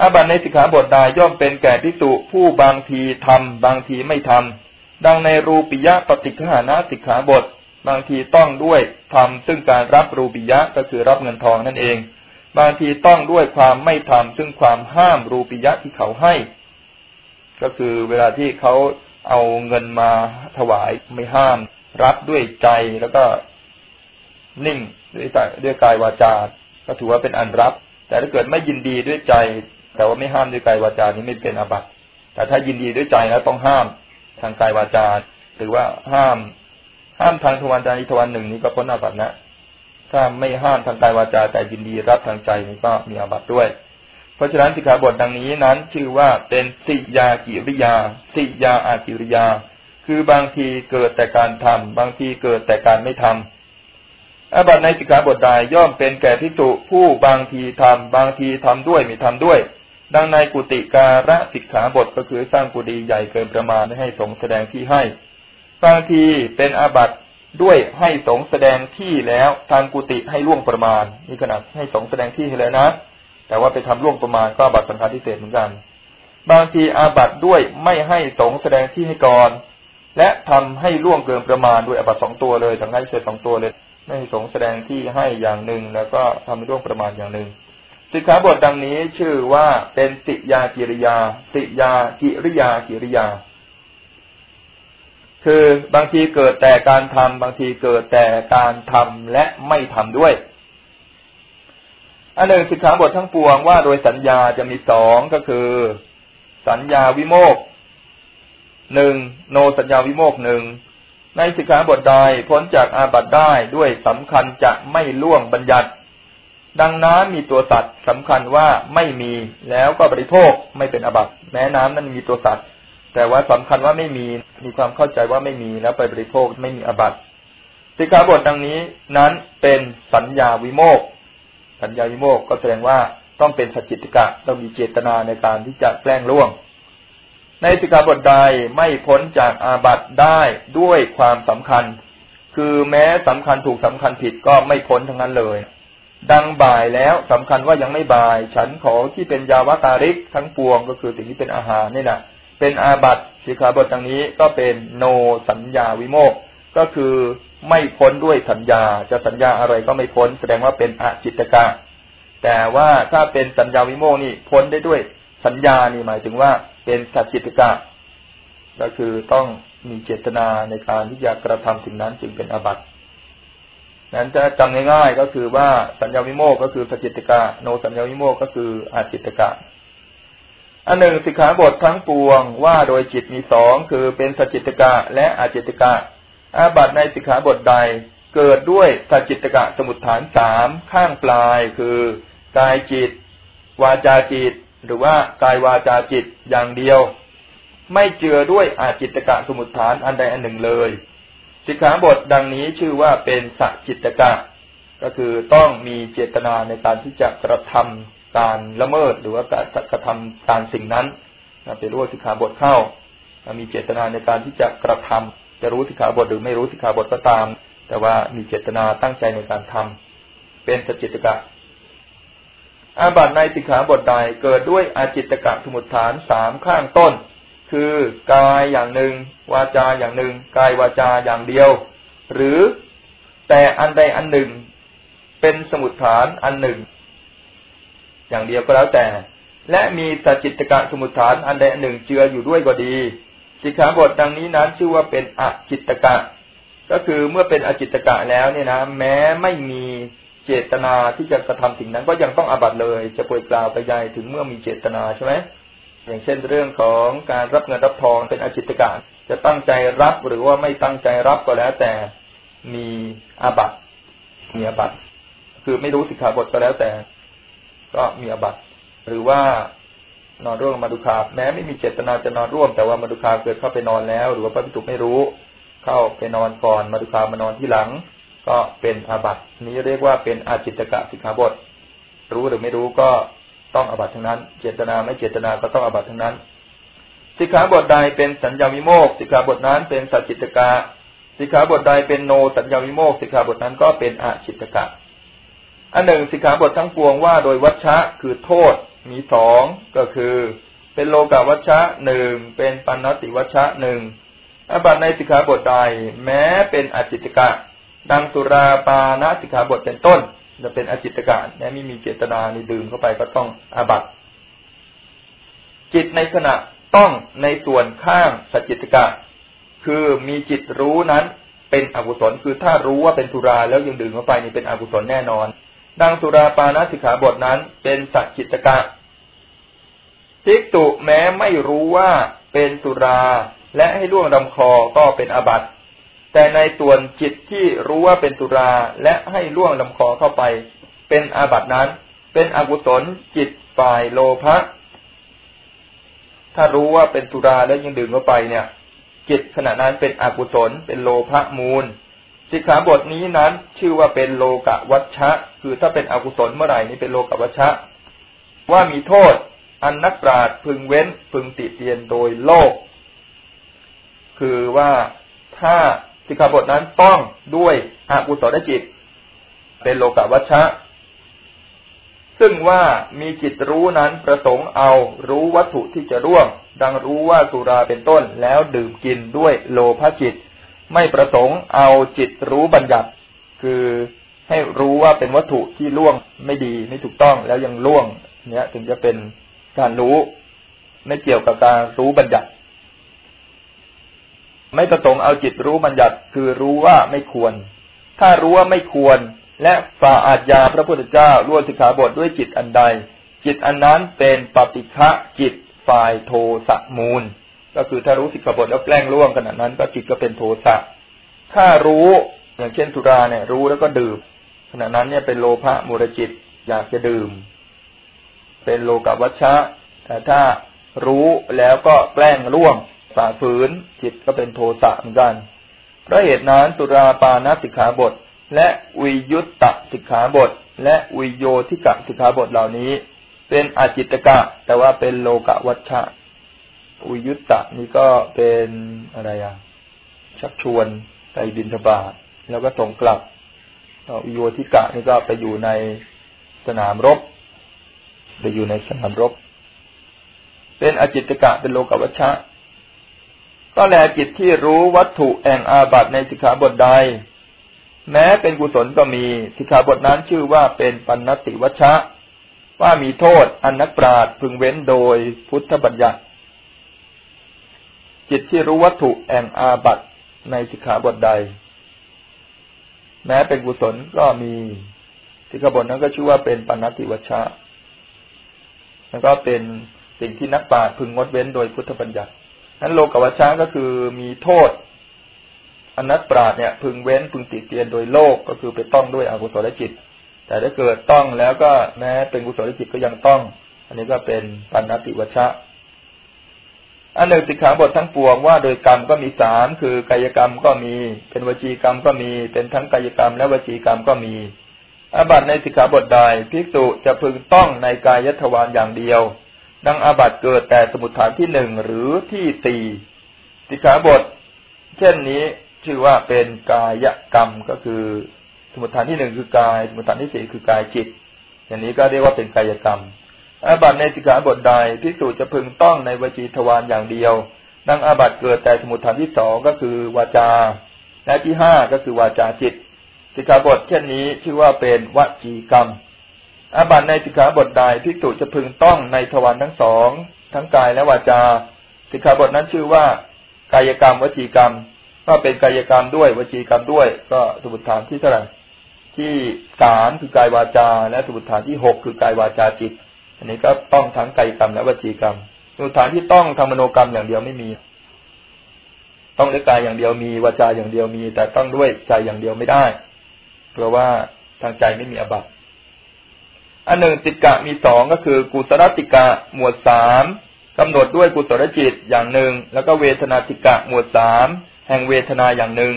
อาบัติในสิกขาบทใดย่อมเป็นแก่พิสุผู้บางทีทำบางทีไม่ทำดังในรูปิยะปฏิฆานะสิกขาบท บางทีต้องด้วยทำซึ่งการรับรูปิยะก็คือรับเงินทองนั่นเอง บางทีต้องด้วยความไม่ทำซึ่งความห้ามรูปิยะที่เขาให้ ก็คือเวลาที่เขาเอาเงินมาถวายไม่ห้าม รับด้วยใจแล้วก็นิ่งด้วยใจด้วยกายวาจา ก็ถือว่าเป็นอันรับ แต่ถ้าเกิดไม่ยินดีด้วยใจ แต่ว่าไม่ห้ามด้วยกายวาจานี้ไม่เป็นอบัติแต่ถ้ายินดีด้วยใจแล้วต้องห้ามทางกายวาจาหรือว่าห้าม ห้ามทางทวารใดทวารหนึ่งนี้ก็พ้นอาบัตินะถ้าไม่ห้ามทางกายวาจาแต่ยินดีรับทางใจนี้ก็มีอาบัติด้วย เพราะฉะนั้นสิกขาบทดังนี้นั้น ชื่อว่าเป็นสิยากิริยา สิยาอากิริยา คือบางทีเกิดแต่การทำบางทีเกิดแต่การไม่ทำอาบัติในสิกขาบทใดย่อมเป็นแก่ทิฏฐุผู้บางทีทำบางทีทำด้วยไม่ทำด้วย ดังในกุติการะสิกขาบทก็คือสร้างกุฏิใหญ่เกินประมาณให้สงแสดงที่ให้ บางทีเป็นอาบัตด้วยให้สงแสดงที่แล้วทางกุฏิให้ล่วงประมาณนี่ขนาดให้สงแสดงที่ให้แล้วนะ แต่ว่าไปทำล่วงประมาณก็อาบัตสังฆาทิเศษเหมือนกัน บางทีอาบัตด้วยไม่ให้สงแสดงที่ให้ก่อน และทำให้ล่วงเกินประมาณด้วยอาบัตสองตัวเลยทั้งให้เฉยสองตัวเลยไม่สงแสดงที่ให้อย่างหนึ่ง แล้วก็ทำให้ล่วงประมาณอย่างหนึ่งสิกขาบทดังนี้ชื่อว่าเป็นติยากิริยา ติยากิริยากิริยา คือบางทีเกิดแต่การทำบางทีเกิดแต่การทำและไม่ทำด้วยอันหนึ่งสิกขาบททั้งปวงว่าโดยสัญญาจะมีสองก็คือ สัญญาวิโมกหนึ่งโนสัญญาวิโมกหนึ่งในสิกขาบทใดพ้นจากอาบัติได้ด้วยสำคัญจะไม่ล่วงบัญญัติ ดังน้ำมีตัวสัตว์สำคัญว่าไม่มีแล้วก็บริโภคไม่เป็นอาบัติแม้น้ำนั้นมีตัวสัตว์ แต่ว่าสำคัญว่าไม่มีมีความเข้าใจว่าไม่มีแล้วไปบริโภคไม่มีอาบัตสิกขาบทดังนี้นั้นเป็นสัญญาวิโมกสัญญาวิโมกก็แสดงว่าต้องเป็นสจิตกะต้องมีเจตนาในการที่จะแกล้งล่วง ในสิกขาบทใดไม่พ้นจากอาบัตได้ด้วยความสำคัญ คือแม้สำคัญถูกสำคัญผิดก็ไม่พ้นทั้งนั้นเลย ดังบ่ายแล้วสำคัญว่ายังไม่บ่าย ฉันของที่เป็นยาวตาริกทั้งปวงก็คือสิ่งที่เป็นอาหารนี่แหละ เป็นอาบัติสิกขาบทดังนี้ก็เป็นโนสัญญาวิโมกก็คือไม่พ้นด้วยสัญญา จะสัญญาอะไรก็ไม่พ้น แสดงว่าเป็นอจิตกะ แต่ว่าถ้าเป็นสัญญาวิโมกนี่พ้นได้ด้วยสัญญานี่หมายถึงว่าเป็นสัจจิตกะ ก็คือต้องมีเจตนาในการที่จะกระทำถึงนั้นจึงเป็นอาบัตินั้นจะจำง่ายๆก็คือว่าสัญญาวิโมกก็คือสัจจิตกะ โนสัญญาวิโมกก็คืออาจิตกะ อันหนึ่งสิกขาบททั้งปวงว่าโดยจิตมีสองคือเป็นสจิตกะและอาจิตกะ อาบัตในสิกขาบทใด เกิดด้วยสจิตกะสมุทฐานสามข้างปลายคือกายจิต วาจาจิต หรือว่ากายวาจาจิตอย่างเดียว ไม่เจือด้วยอาจิตกะสมุทฐานอันใดอันหนึ่งเลย สิกขาบทดังนี้ชื่อว่าเป็นสจิตกะ ก็คือต้องมีเจตนาในการที่จะกระทำ การละเมิดหรือว่าการกระทำการสิ่งนั้นไปรู้สิกขาบทเข้า มีเจตนาในการที่จะกระทำจะรู้สิกขาบทหรือไม่รู้สิกขาบทก็ตาม แต่ว่ามีเจตนาตั้งใจในการทำเป็นสจิตกะ อาบัตในสิกขาบทใดเกิดด้วยอาจิตกะสมุทฐานสามข้างต้น คือกายอย่างหนึ่ง วาจาอย่างหนึ่ง กายวาจาอย่างเดียว หรือแต่อันใดอันหนึ่ง เป็นสมุทฐานอันหนึ่ง อย่างเดียวก็แล้วแต่ และมีสัจจิตกะสมุทฐานอันใดอันหนึ่งเจืออยู่ด้วยก็ดี สิกขาบทดังนี้นั้นชื่อว่าเป็นอจิตกะ ก็คือเมื่อเป็นอจิตกะแล้วเนี่ยนะ แม้ไม่มีเจตนาที่จะกระทำสิ่งนั้น ก็ยังต้องอาบัตเลย จะป่วยกล่าวไปยายถึงเมื่อมีเจตนาใช่ไหมอย่างเช่นเรื่องของการรับเงินรับทองเป็นอจิตกาจะตั้งใจรับหรือว่าไม่ตั้งใจรับก็แล้วแต่มีอาบัตมีอาบัตคือไม่รู้สิกขาบทก็แล้วแต่ ก็มีอบัตหรือว่านอนร่วมมาดุคาแม้ไม่มีเจตนาจะนอนร่วม แต่ว่ามาดุคาเกิดเข้าไปนอนแล้ว หรือว่าพระพิจุไม่รู้ เข้าไปนอนก่อนมาดุคามานอนที่หลัง ก็เป็นอาบัตินี้เรียกว่าเป็นอาจิตกะสิกขาบท รู้หรือไม่รู้ก็ต้องอาบัติทั้งนั้น เจตนาไม่เจตนาก็ต้องอาบัติทั้งนั้น สิกขาบทใดเป็นสัญญาวิโมกสิกขาบทนั้นเป็นสัจจิตกะสิกขาบทใดเป็นโนสัญญาวิโมกสิกขาบทนั้นก็เป็นอาจิตกะ อันหนึ่งสิกขาบททั้งปวงว่าโดยวัชชะคือโทษมีสองก็คือ เป็นโลกาวัชชะหนึ่งเป็นปัณติวัชชะหนึ่งอาบัตในสิกขาบทใด แม้เป็นอจิตกะ ดังสุราปานสิกขาบทเป็นต้น จะเป็นอจิตกะแม้ไม่มีเจตนาในดื่มเข้าไปก็ต้องอาบัตจิตในขณะต้องในส่วนข้างสจิตกะ คือมีจิตรู้นั้นเป็นอกุศลคือถ้ารู้ว่าเป็นสุราแล้วยังดื่มเข้าไปนี่เป็นอกุศลแน่นอน ดังสุราปานาสิกขาบทนั้นเป็นสัจจิตกะทิกตุแม้ไม่รู้ว่าเป็นสุราและให้ล่วงดำคอก็เป็นอาบัติ แต่ในส่วนจิตที่รู้ว่าเป็นสุราและให้ล่วงลำคอเข้าไป เป็นอาบัตินั้น เป็นอกุศลจิตฝ่ายโลภะถ้ารู้ว่าเป็นสุราแล้วยังดื่มเข้าไปเนี่ย จิตขณะนั้นเป็นอกุศลเป็นโลภะมูล สิกขาบทนี้นั้นชื่อว่าเป็นโลกะวัชชะ คือถ้าเป็นอกุศลเมื่อไหร่นี้เป็นโลกะวัชชะ ว่ามีโทษ อันนักปราชญ์พึงเว้นพึงติเตียนโดยโลก คือว่าถ้าสิกขาบทนั้นต้องด้วยอกุศลจิต เป็นโลกวัชชะ ซึ่งว่ามีจิตรู้นั้นประสงค์เอารู้วัตถุที่จะร่วงดังรู้ว่าสุราเป็นต้นแล้วดื่มกินด้วยโลภจิต ไม่ประสงค์เอาจิตรู้บัญญัติ คือให้รู้ว่าเป็นวัตถุที่ล่วงไม่ดีไม่ถูกต้องแล้วยังล่วง เนี้ย ถึงจะเป็นการรู้ ไม่เกี่ยวกับการรู้บัญญัติ ไม่ประสงค์เอาจิตรู้บัญญัติ คือรู้ว่าไม่ควร ถ้ารู้ว่าไม่ควร และฝ่าอาจยาพระพุทธเจ้าล้วนสิกขาบทด้วยจิตอันใด จิตอันนั้นเป็นปฏิฆะจิตฝ่ายโทสะมูล ก็คือถ้ารู้สิกขาบทแล้วแกล้งล่วงขนาดนั้นก็จิตก็เป็นโทสะถ้ารู้อย่างเช่นสุราเนี่ย รู้แล้วก็ดื่มขณะนั้นเนี่ยเป็นโลภะมูรจิตอยากจะดื่ม เป็นโลกวัชชะแต่ถ้ารู้แล้วก็แกล้งล่วงฝ่าฝืนจิตก็เป็นโทสะเหมือนกันเพราะเหตุนั้นสุราปานาสิกขาบท และวิยุตตสิกขาบท และวิโยทิกะสิกขาบทเหล่านี้ เป็นอาจิตกะ แต่ว่าเป็นโลกวัชชะ วิยุตตะนี่ก็เป็นอะไรอะ ชักชวนไปบินทบาทแล้วก็ส่งกลับวิโยทิกะนี่ก็ไปอยู่ในสนามรบ ไปอยู่ในสนามรบ เป็นอจิตกะเป็นโลกวัชชะ ก็แลจิตที่รู้วัตถุแห่งอาบัตในสิกขาบทใด แม้เป็นกุศลก็มีสิกขาบทนั้นชื่อว่าเป็นปันติวัชชะ ว่ามีโทษอันนักปราดพึงเว้นโดยพุทธบัญญัติ จิตที่รู้วัตถุแห่งอาบัตในสิกขาบทใด แม้เป็นกุศลก็มีสิกขาบทนั้นก็ชื่อว่าเป็นปันติวัชชะแล้วก็เป็นสิ่งที่นักปราชญ์พึงงดเว้นโดยพุทธบัญญัตินั้นโลกวัชชะก็คือมีโทษอนัตปราดเนี่ย พึงเว้นพึงติเตียนโดยโลกก็คือไปต้องด้วยอกุศลจิต แต่ถ้าเกิดต้องแล้วก็แม้เป็นกุศลจิตก็ยังต้อง อันนี้ก็เป็นปัญติวัชชะ อันหนึ่งสิกขาบททั้งปวงว่าโดยกรรมก็มีสามคือกายกรรมก็มี เป็นวจีกรรมก็มี เป็นทั้งกายกรรมและวจีกรรมก็มีอาบัตในสิกขาบทใดภิกษุจะพึงต้องในกายทวารอย่างเดียวดังอาบัตเกิดแต่สมุทฐานที่หนึ่งหรือที่สี่สิกขาบท เช่นนี้ชื่อว่าเป็นกายกรรมก็คือ สมุทฐานที่หนึ่งคือกาย สมุทฐานที่สี่คือกายจิต อย่างนี้ก็เรียกว่าเป็นกายกรรม อาบัตในสิกขาบทใดพิสูจจะพึงต้องในวจีทวารอย่างเดียวดังอาบัตเกิดแต่สมุทฐานที่สองก็คือวาจา และที่ห้าก็คือวาจาจิต สิกขาบทเช่นนี้ชื่อว่าเป็นวจีกรรม อาบัตในสิกขาบทใดพิสูจจะพึงต้องในทวารทั้งสองทั้งกายและวาจา สิกขาบทนั้นชื่อว่า กายกรรมวจีกรรม ก็เป็นกายกรรมด้วยวจีกรรมด้วย ก็สมุทฐานที่เท่าไหร่ที่สามคือกายวาจา และสมุทฐานที่หกคือกายวาจาจิต อันนี้ก็ต้องทั้งกายกรรมและวจีกรรมสมุทฐานที่ต้องทำมโนกรรมอย่างเดียวไม่มี ต้องด้วยกายอย่างเดียวมีวาจาอย่างเดียวมี แต่ต้องด้วยใจอย่างเดียวไม่ได้เพราะว่าทางใจไม่มีอบัตอันหนึ่งติกะมีสองก็คือ กุศลติกะหมวดสามกำหนดด้วยกุศลจิตอย่างหนึ่ง แล้วก็เวทนาติกะหมวดสามแห่งเวทนาอย่างหนึ่ง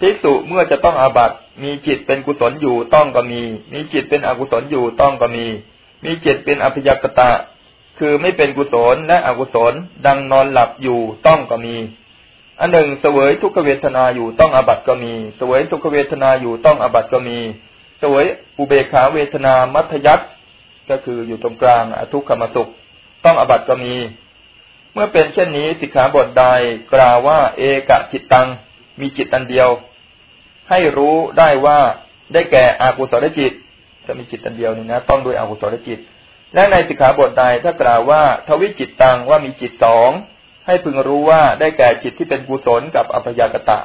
ภิกษุเมื่อจะต้องอาบัตมีจิตเป็นกุศลอยู่ต้องก็มี มีจิตเป็นอกุศลอยู่ต้องก็มี มีจิตเป็นอภิยกตะ คือไม่เป็นกุศลและอกุศล ดังนอนหลับอยู่ต้องก็มี อันหนึ่งเสวยทุกขเวทนาอยู่ต้องอบัตก็มี เสวยทุกขเวทนาอยู่ต้องอบัตก็มี เสวยอุเบขาเวทนามัธยัตก็คืออยู่ตรงกลางอทุกขมสุข ต้องอบัตก็มี เมื่อเป็นเช่นนี้สิกขาบทใดกล่าวว่าเอกจิตตังมีจิตอันเดียว ให้รู้ได้ว่าได้แก่อากุศลจิต จะมีจิตอันเดียวนี่นะต้องด้วยอากุศลจิต และในสิกขาบทใดถ้ากล่าวว่า ทวิจิตตังว่ามีจิตสองให้พึงรู้ว่าได้แก่จิตที่เป็นกุศลกับอภยากตะ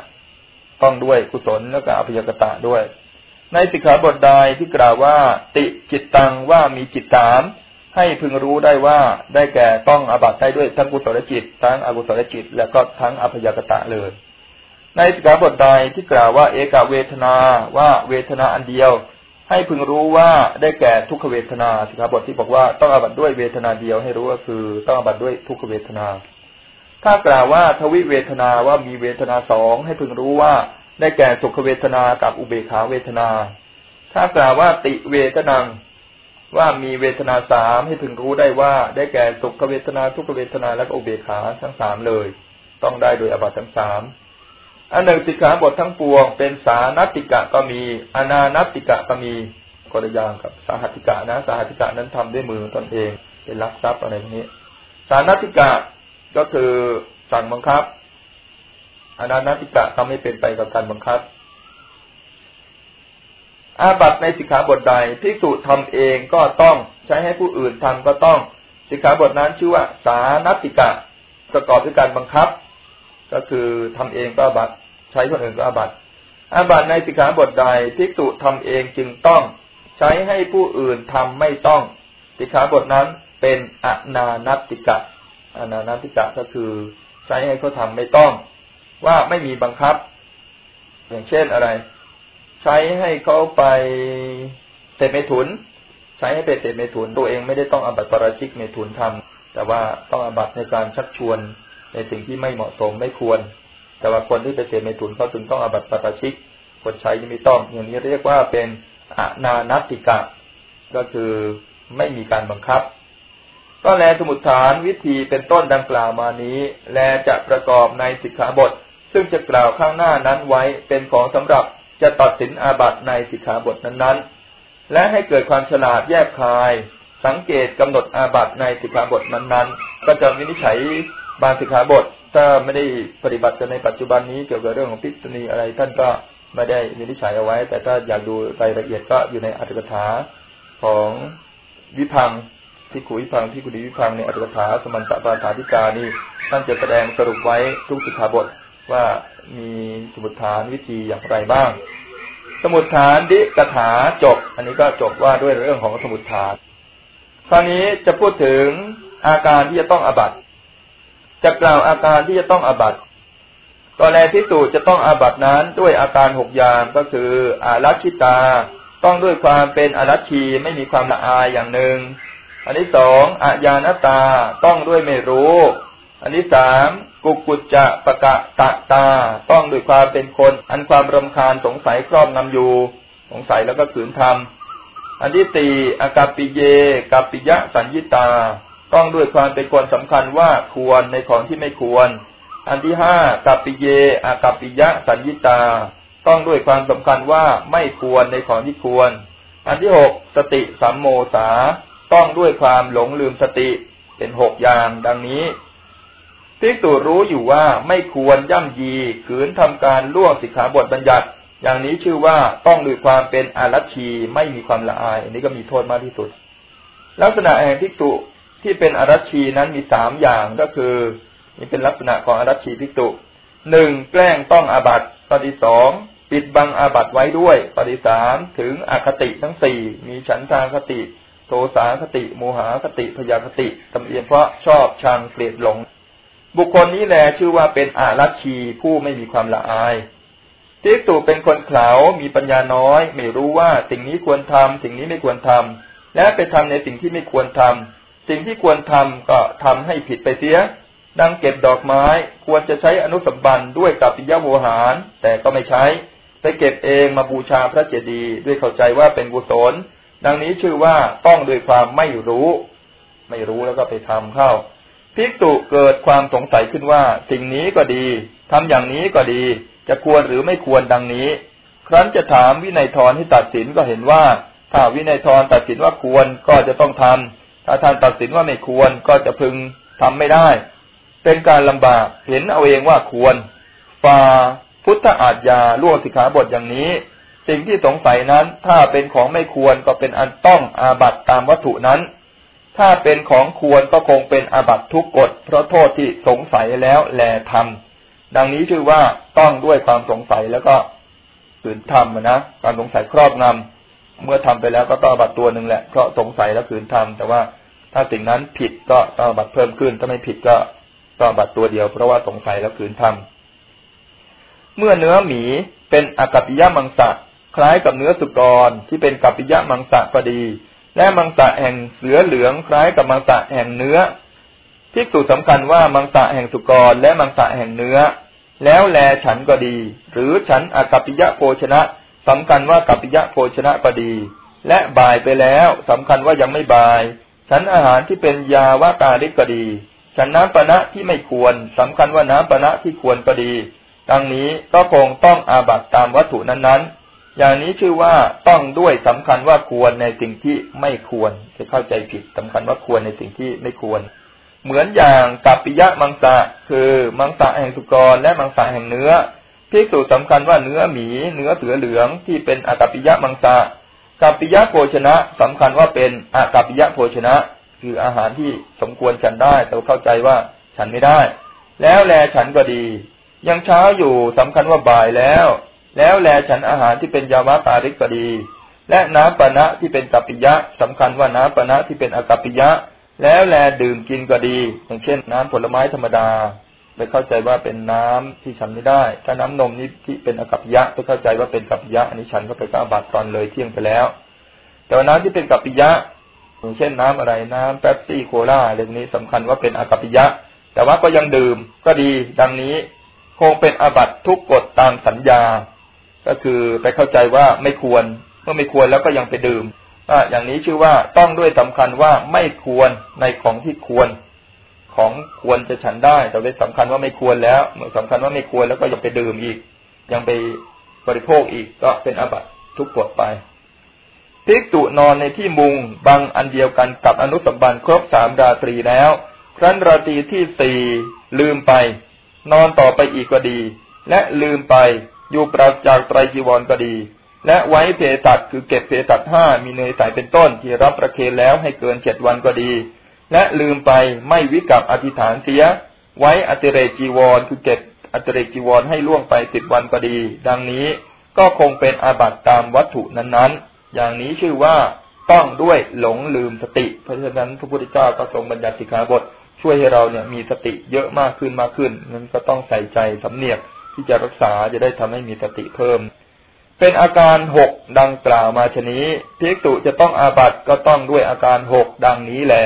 ต้องด้วยกุศลแล้วก็อภยากตะด้วย ในสิกขาบทใดที่กล่าวว่า ติจิตตังว่ามีจิตสามให้พึงรู้ได้ว่าได้แก่ต้องอบัตได้ด้วยทั้งกุศลจิต ทั้งอกุศลจิต และก็ทั้งอภยกตะเลย ในสิกขาบทใดที่กล่าวว่า เอกเวทนาว่าเวทนาอันเดียว ให้พึงรู้ว่าได้แก่ทุกขเวทนาสิกขาบทที่บอกว่าต้องอาบัตด้วยเวทนาเดียวให้รู้ก็คือต้องอาบัตด้วยทุกขเวทนา ถ้ากล่าวว่าทวิเวทนาว่ามีเวทนาสองให้พึงรู้ว่าได้แก่สุขเวทนากับอุเบขาเวทนา ถ้ากล่าวว่าติเวทนังว่ามีเวทนาสามให้พึงรู้ได้ว่าได้แก่สุขเวทนาทุกขเวทนาและอุเบขาทั้งสามเลย ต้องได้โดยอบัตทั้งสาม อันหนึ่งสิกขาบททั้งปวง เป็นสานติกะก็มี อนานติกะก็มีคนละอย่างกับสาหัติกะนะ สาหัติกะนั้นทำด้วยมือตนเองเป็นลักทรัพย์อะไรพวกนี้ สานัติกะก็คือสั่งบังคับ อนานัติกะทำให้เป็นไปกับการบังคับ อาบัตในสิกขาบทใดพิสูจทำเองก็ต้องใช้ให้ผู้อื่นทำก็ต้องสิกขาบทนั้นชื่อว่า สานัติกะประกอบด้วยการบังคับ ก็คือทำเองก็บัต ใช้คนอื่นก็อาบัติอาบัตในสิกขาบทใดพิสูจทำเองจึงต้อง ใช้ให้ผู้อื่นทำไม่ต้องสิกขาบทนั้นเป็นอนานัติกะอนานัติกะก็คือ ใช้ให้เขาทาไม่ต้อง ว่าไม่มีบังคับ อย่างเช่นอะไร ใช้ให้เขาไปเสพเมถุน ใช้ให้ไปเสพเมถุน ตัวเองไม่ได้ต้องอาบัติปราชิกเมถุนทำแต่ว่าต้องอาบัติในการชักชวนในสิ่งที่ไม่เหมาะสมไม่ควร แต่ว่าคนที่ไปเสพเมถุนเขาจึงต้องอบัติปราชิก คนใช้ยังไม่ต้อง อย่างนี้เรียกว่าเป็นอนานติกะ ก็คือไม่มีการบังคับ ก็แลสมุดฐานวิธีเป็นต้นดังกล่าวมานี้ แลจะประกอบในสิกขาบท ซึ่งจะกล่าวข้างหน้านั้นไว้เป็นของสำหรับจะตัดสินอาบัตในสิกขาบทนั้นๆ และให้เกิดความฉลาดแยกคาย สังเกตกำหนดอาบัตในสิกขาบทนั้นๆ ก็จะวินิจฉัยบางสิกขาบท ถ้าไม่ได้ปฏิบัติกันในปัจจุบันนี้เกี่ยวกับเรื่องของพิษณีอะไรท่านก็ไม่ได้วินิจฉัยเอาไว้ แต่ถ้าอยากดูรายละเอียดก็อยู่ในอัตถกถาของวิพังที่ขุวิพังที่กุฎีวิพังในอัตถกถาสมันตปาฐาธิกานี่ท่านจะแสดงสรุปไว้ทุกสิกขาบทว่ามีสมุดฐานวิธีอย่างไรบ้าง สมุดฐานดิกถาจบ อันนี้ก็จบว่าด้วยเรื่องของสมุดฐาน คราวนี้จะพูดถึงอาการที่จะต้องอบัต จะกล่าวอาการที่จะต้องอาบัตก็แลพิสูจจะต้องอาบัตนั้นด้วยอาการหกอย่างก็คืออารัชิตา ต้องด้วยความเป็นอารัชีไม่มีความละอายอย่างหนึ่ง อันที่สองอาญานตาต้องด้วยไม่รู้ อันที่สามกุกุจจะปะกะตะตา ต้องด้วยความเป็นคน อันความรำคาญสงสัยครอบงำอยู่ สงสัยแล้วก็ขืนทำอันที่สี่อากาปิเยกัปปิยะสัญญิตา ต้องด้วยความเป็นคนสำคัญว่าควรในของที่ไม่ควร อันที่ห้ากัปปิเยอากาปิยะสัญญิตา ต้องด้วยความสำคัญว่าไม่ควรในของที่ควร อันที่หกสติสัมโมสา ต้องด้วยความหลงลืมสติเป็นหกอย่างดังนี้พิกตุรู้อยู่ว่าไม่ควรย่ำยีขืนทำการล่วงสิกขาบทบัญญัติ อย่างนี้ชื่อว่าต้องด้วยความเป็นอารัชีไม่มีความละอาย อันนี้ก็มีโทษมากที่สุด ลักษณะแห่งพิกตุ ที่เป็นอรัชีนั้นมีสามอย่างก็คือนี่เป็นลักษณะของอรัชีพิกตุหนึ่งแกล้งต้องอาบัติปฏิสองปิดบังอาบัติไว้ด้วยปฏิสามถึงอคติทั้งสี่มีฉันทางคติ โทสาคติ โมหคติพยาคติตำเอียนเพราะชอบชังเกลียดหลง บุคคลนี้แลชื่อว่าเป็นอารัชีผู้ไม่มีความละอายทิสุเป็นคนเขลามีปัญญาน้อย ไม่รู้ว่าสิ่งนี้ควรทำสิ่งนี้ไม่ควรทำและไปทำในสิ่งที่ไม่ควรทำ สิ่งที่ควรทำก็ทำให้ผิดไปเสีย ดังเก็บดอกไม้ควรจะใช้อนุสมบันด้วยกับปิยโวหาร แต่ก็ไม่ใช้ ไปเก็บเองมาบูชาพระเจดีย์ด้วยเข้าใจว่าเป็นกุศล ดังนี้ชื่อว่าต้องโดยความไม่รู้ ไม่รู้แล้วก็ไปทำเข้าภิกษุเกิดความสงสัยขึ้นว่า สิ่งนี้ก็ดีทำอย่างนี้ก็ดี จะควรหรือไม่ควรดังนี้ ครั้นจะถามวินัยทรให้ตัดสินก็เห็นว่า ถ้าวินัยทรตัดสินว่าควรก็จะต้องทำ ถ้าท่านตัดสินว่าไม่ควรก็จะพึงทำไม่ได้ เป็นการลำบากเห็นเอาเองว่าควรฟาพุทธอาจยาล่วงสิกขาบทอย่างนี้ สิ่งที่สงสัยนั้น ถ้าเป็นของไม่ควรก็เป็นอันต้องอาบัตตามวัตถุนั้น ถ้าเป็นของควรก็คงเป็นอาบัตทุกกฎเพราะโทษที่สงสัยแล้วแลทำดังนี้ชื่อว่าต้องด้วยความสงสัยแล้วก็ฝืนทำนะ ความสงสัยครอบงำ เมื่อทำไปแล้วก็ต้องบัตรตัวหนึ่งแหละเพราะสงสัยแล้วฝืนทำแต่ว่าถ้าสิ่งนั้นผิดก็ต้องบัตรเพิ่มขึ้น ถ้าไม่ผิดก็ต้องบัตรตัวเดียว เพราะว่าสงสัยแล้วฝืนทำเมื่อเนื้อหมีเป็นอกัปปิยมังสะคล้ายกับเนื้อสุกรที่เป็นกัปปิยะมังสะพอดี และมังสะแห่งเสือเหลืองคล้ายกับมังสะแห่งเนื้อพิกษุสำคัญว่ามังสะแห่งสุกรและมังสะแห่งเนื้อ แล้วแลฉันก็ดี หรือฉันอากัปปิยะโภชนะ สำคัญว่ากัปปิยะโภชนะก็ดี และบ่ายไปแล้วสำคัญว่ายังไม่บ่าย ฉันอาหารที่เป็นยาวากาลิกก็ดี ฉันน้ำปณะที่ไม่ควรสำคัญว่าน้ำปณะที่ควรก็ดีดังนี้ก็คงต้องอาบัตตามวัตถุนั้นๆ อย่างนี้ชื่อว่าต้องด้วยสำคัญว่าควรในสิ่งที่ไม่ควรจะเข้าใจผิดสำคัญว่าควรในสิ่งที่ไม่ควร เหมือนอย่างกัปปิยะมังสะคือมังสะแห่งสุกรและมังสะแห่งเนื้อ พิสูจสำคัญว่าเนื้อหมี เนื้อเสือเหลืองที่เป็นอากัปปิยะมังสะกัปปิยะโภชนะสำคัญว่าเป็นอากัปปิยะโภชนะ คืออาหารที่สมควรฉันได้ แต่เข้าใจว่าฉันไม่ได้ แล้วแลฉันก็ดี ยังเช้าอยู่สำคัญว่าบ่ายแล้ว แล้วแลฉันอาหารที่เป็นยาวะปาริกก็ดี และน้ำปณะที่เป็นกัปปิยะสำคัญว่าน้ำปณะที่เป็นอากัปปิยะ แล้วแลดื่มกินก็ดี อย่างเช่น น้ำผลไม้ธรรมดา ไปเข้าใจว่าเป็นน้ำที่ฉันไม่ได้ ถ้าน้ำนมนี้ที่เป็นอกัปยะไปเข้าใจว่าเป็นกัปยะ อันนี้ฉันก็ไปก้าบัตรตอนเลยเที่ยงไปแล้ว แต่ว่าน้ำที่เป็นกัปยะอย่างเช่นน้ำอะไรน้ำแป๊บซี่โคลาเรื่องนี้สำคัญว่าเป็นอกัปยะ แต่ว่าก็ยังดื่มก็ดี ดังนี้คงเป็นอาบัตทุกกฎตามสัญญา ก็คือไปเข้าใจว่าไม่ควรเมื่อไม่ควรแล้วก็ยังไปดื่มอย่างนี้ชื่อว่าต้องด้วยสำคัญว่าไม่ควรในของที่ควร ของควรจะฉันได้ แต่เป็นสำคัญว่าไม่ควรแล้วเมื่อสำคัญว่าไม่ควรแล้วก็ยังไปดื่มอีก ยังไปบริโภคอีกก็เป็นอาบัตทุกกฎไปพิกตุนอนในที่มุงบางอันเดียวกันกับอนุสัมบันครบสามราตรีแล้วครั้นราตรีที่สี่ลืมไป นอนต่อไปอีกก็ดี และลืมไปอยู่ปราศจากไตรจีวรก็ดี และไว้เพตัดคือเก็บเพตัดห้ามีเนยใสเป็นต้นที่รับประเคนแล้วให้เกินเจ็ดวันก็ดี และลืมไปไม่วิกับอธิษฐานเสีย ไว้อัติเรจีวรคือเก็บอัติเรจีวรให้ล่วงไปสิบวันก็ดี ดังนี้ก็คงเป็นอาบัติตามวัตถุนั้นๆ อย่างนี้ชื่อว่าต้องด้วยหลงลืมสติ เพราะฉะนั้นพระพุทธเจ้าก็ทรงบัญญัติสิกขาบท ช่วยให้เราเนี่ยมีสติเยอะมากขึ้นมากขึ้นนั้นก็ต้องใส่ใจสำเนียกที่จะรักษาจะได้ทำให้มีสติเพิ่ม เป็นอาการหกดังกล่าวมาชนี้พิกตุจะต้องอาบัติก็ต้องด้วยอาการหกดังนี้แหละ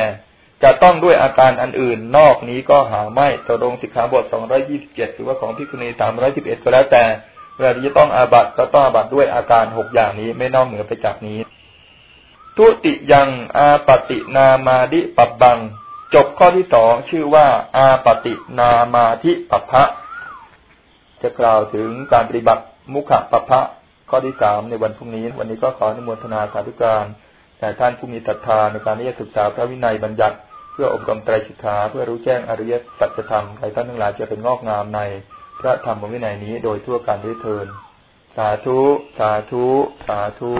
จะต้องด้วยอาการอันอื่น นอกนี้ก็หาไม่ตรงสิกขาบท227หรือว่าของพิคุณี311ก็แล้วแต่เวลาที่จะต้องอาบัตก็ต้องอาบัตด้วยอาการหกอย่างนี้ไม่นอกเหนือไปจากนี้ ทุติยังอาปตินามาดิปับบัง จบข้อที่สองชื่อว่า อาปตินามาธิปัพะจะกล่าวถึงการปฏิบัติมุขปัพะข้อที่สามในวันพรุ่งนี้ วันนี้ก็ขออนุโมทนาสาธุการแต่ท่านผู้มีศรัทธาในการที่จะศึกษาพระวินัยบัญญัติ พื่ออบรมไตรสิกขาเพื่อรู้แจ้งอริยสัจธรรมใครท่านทั้งหลายจะเป็นงอกงามในพระธรรมวินัยนี้โดยทั่วกันด้วยเทินสาธุ สาธุ สาธุ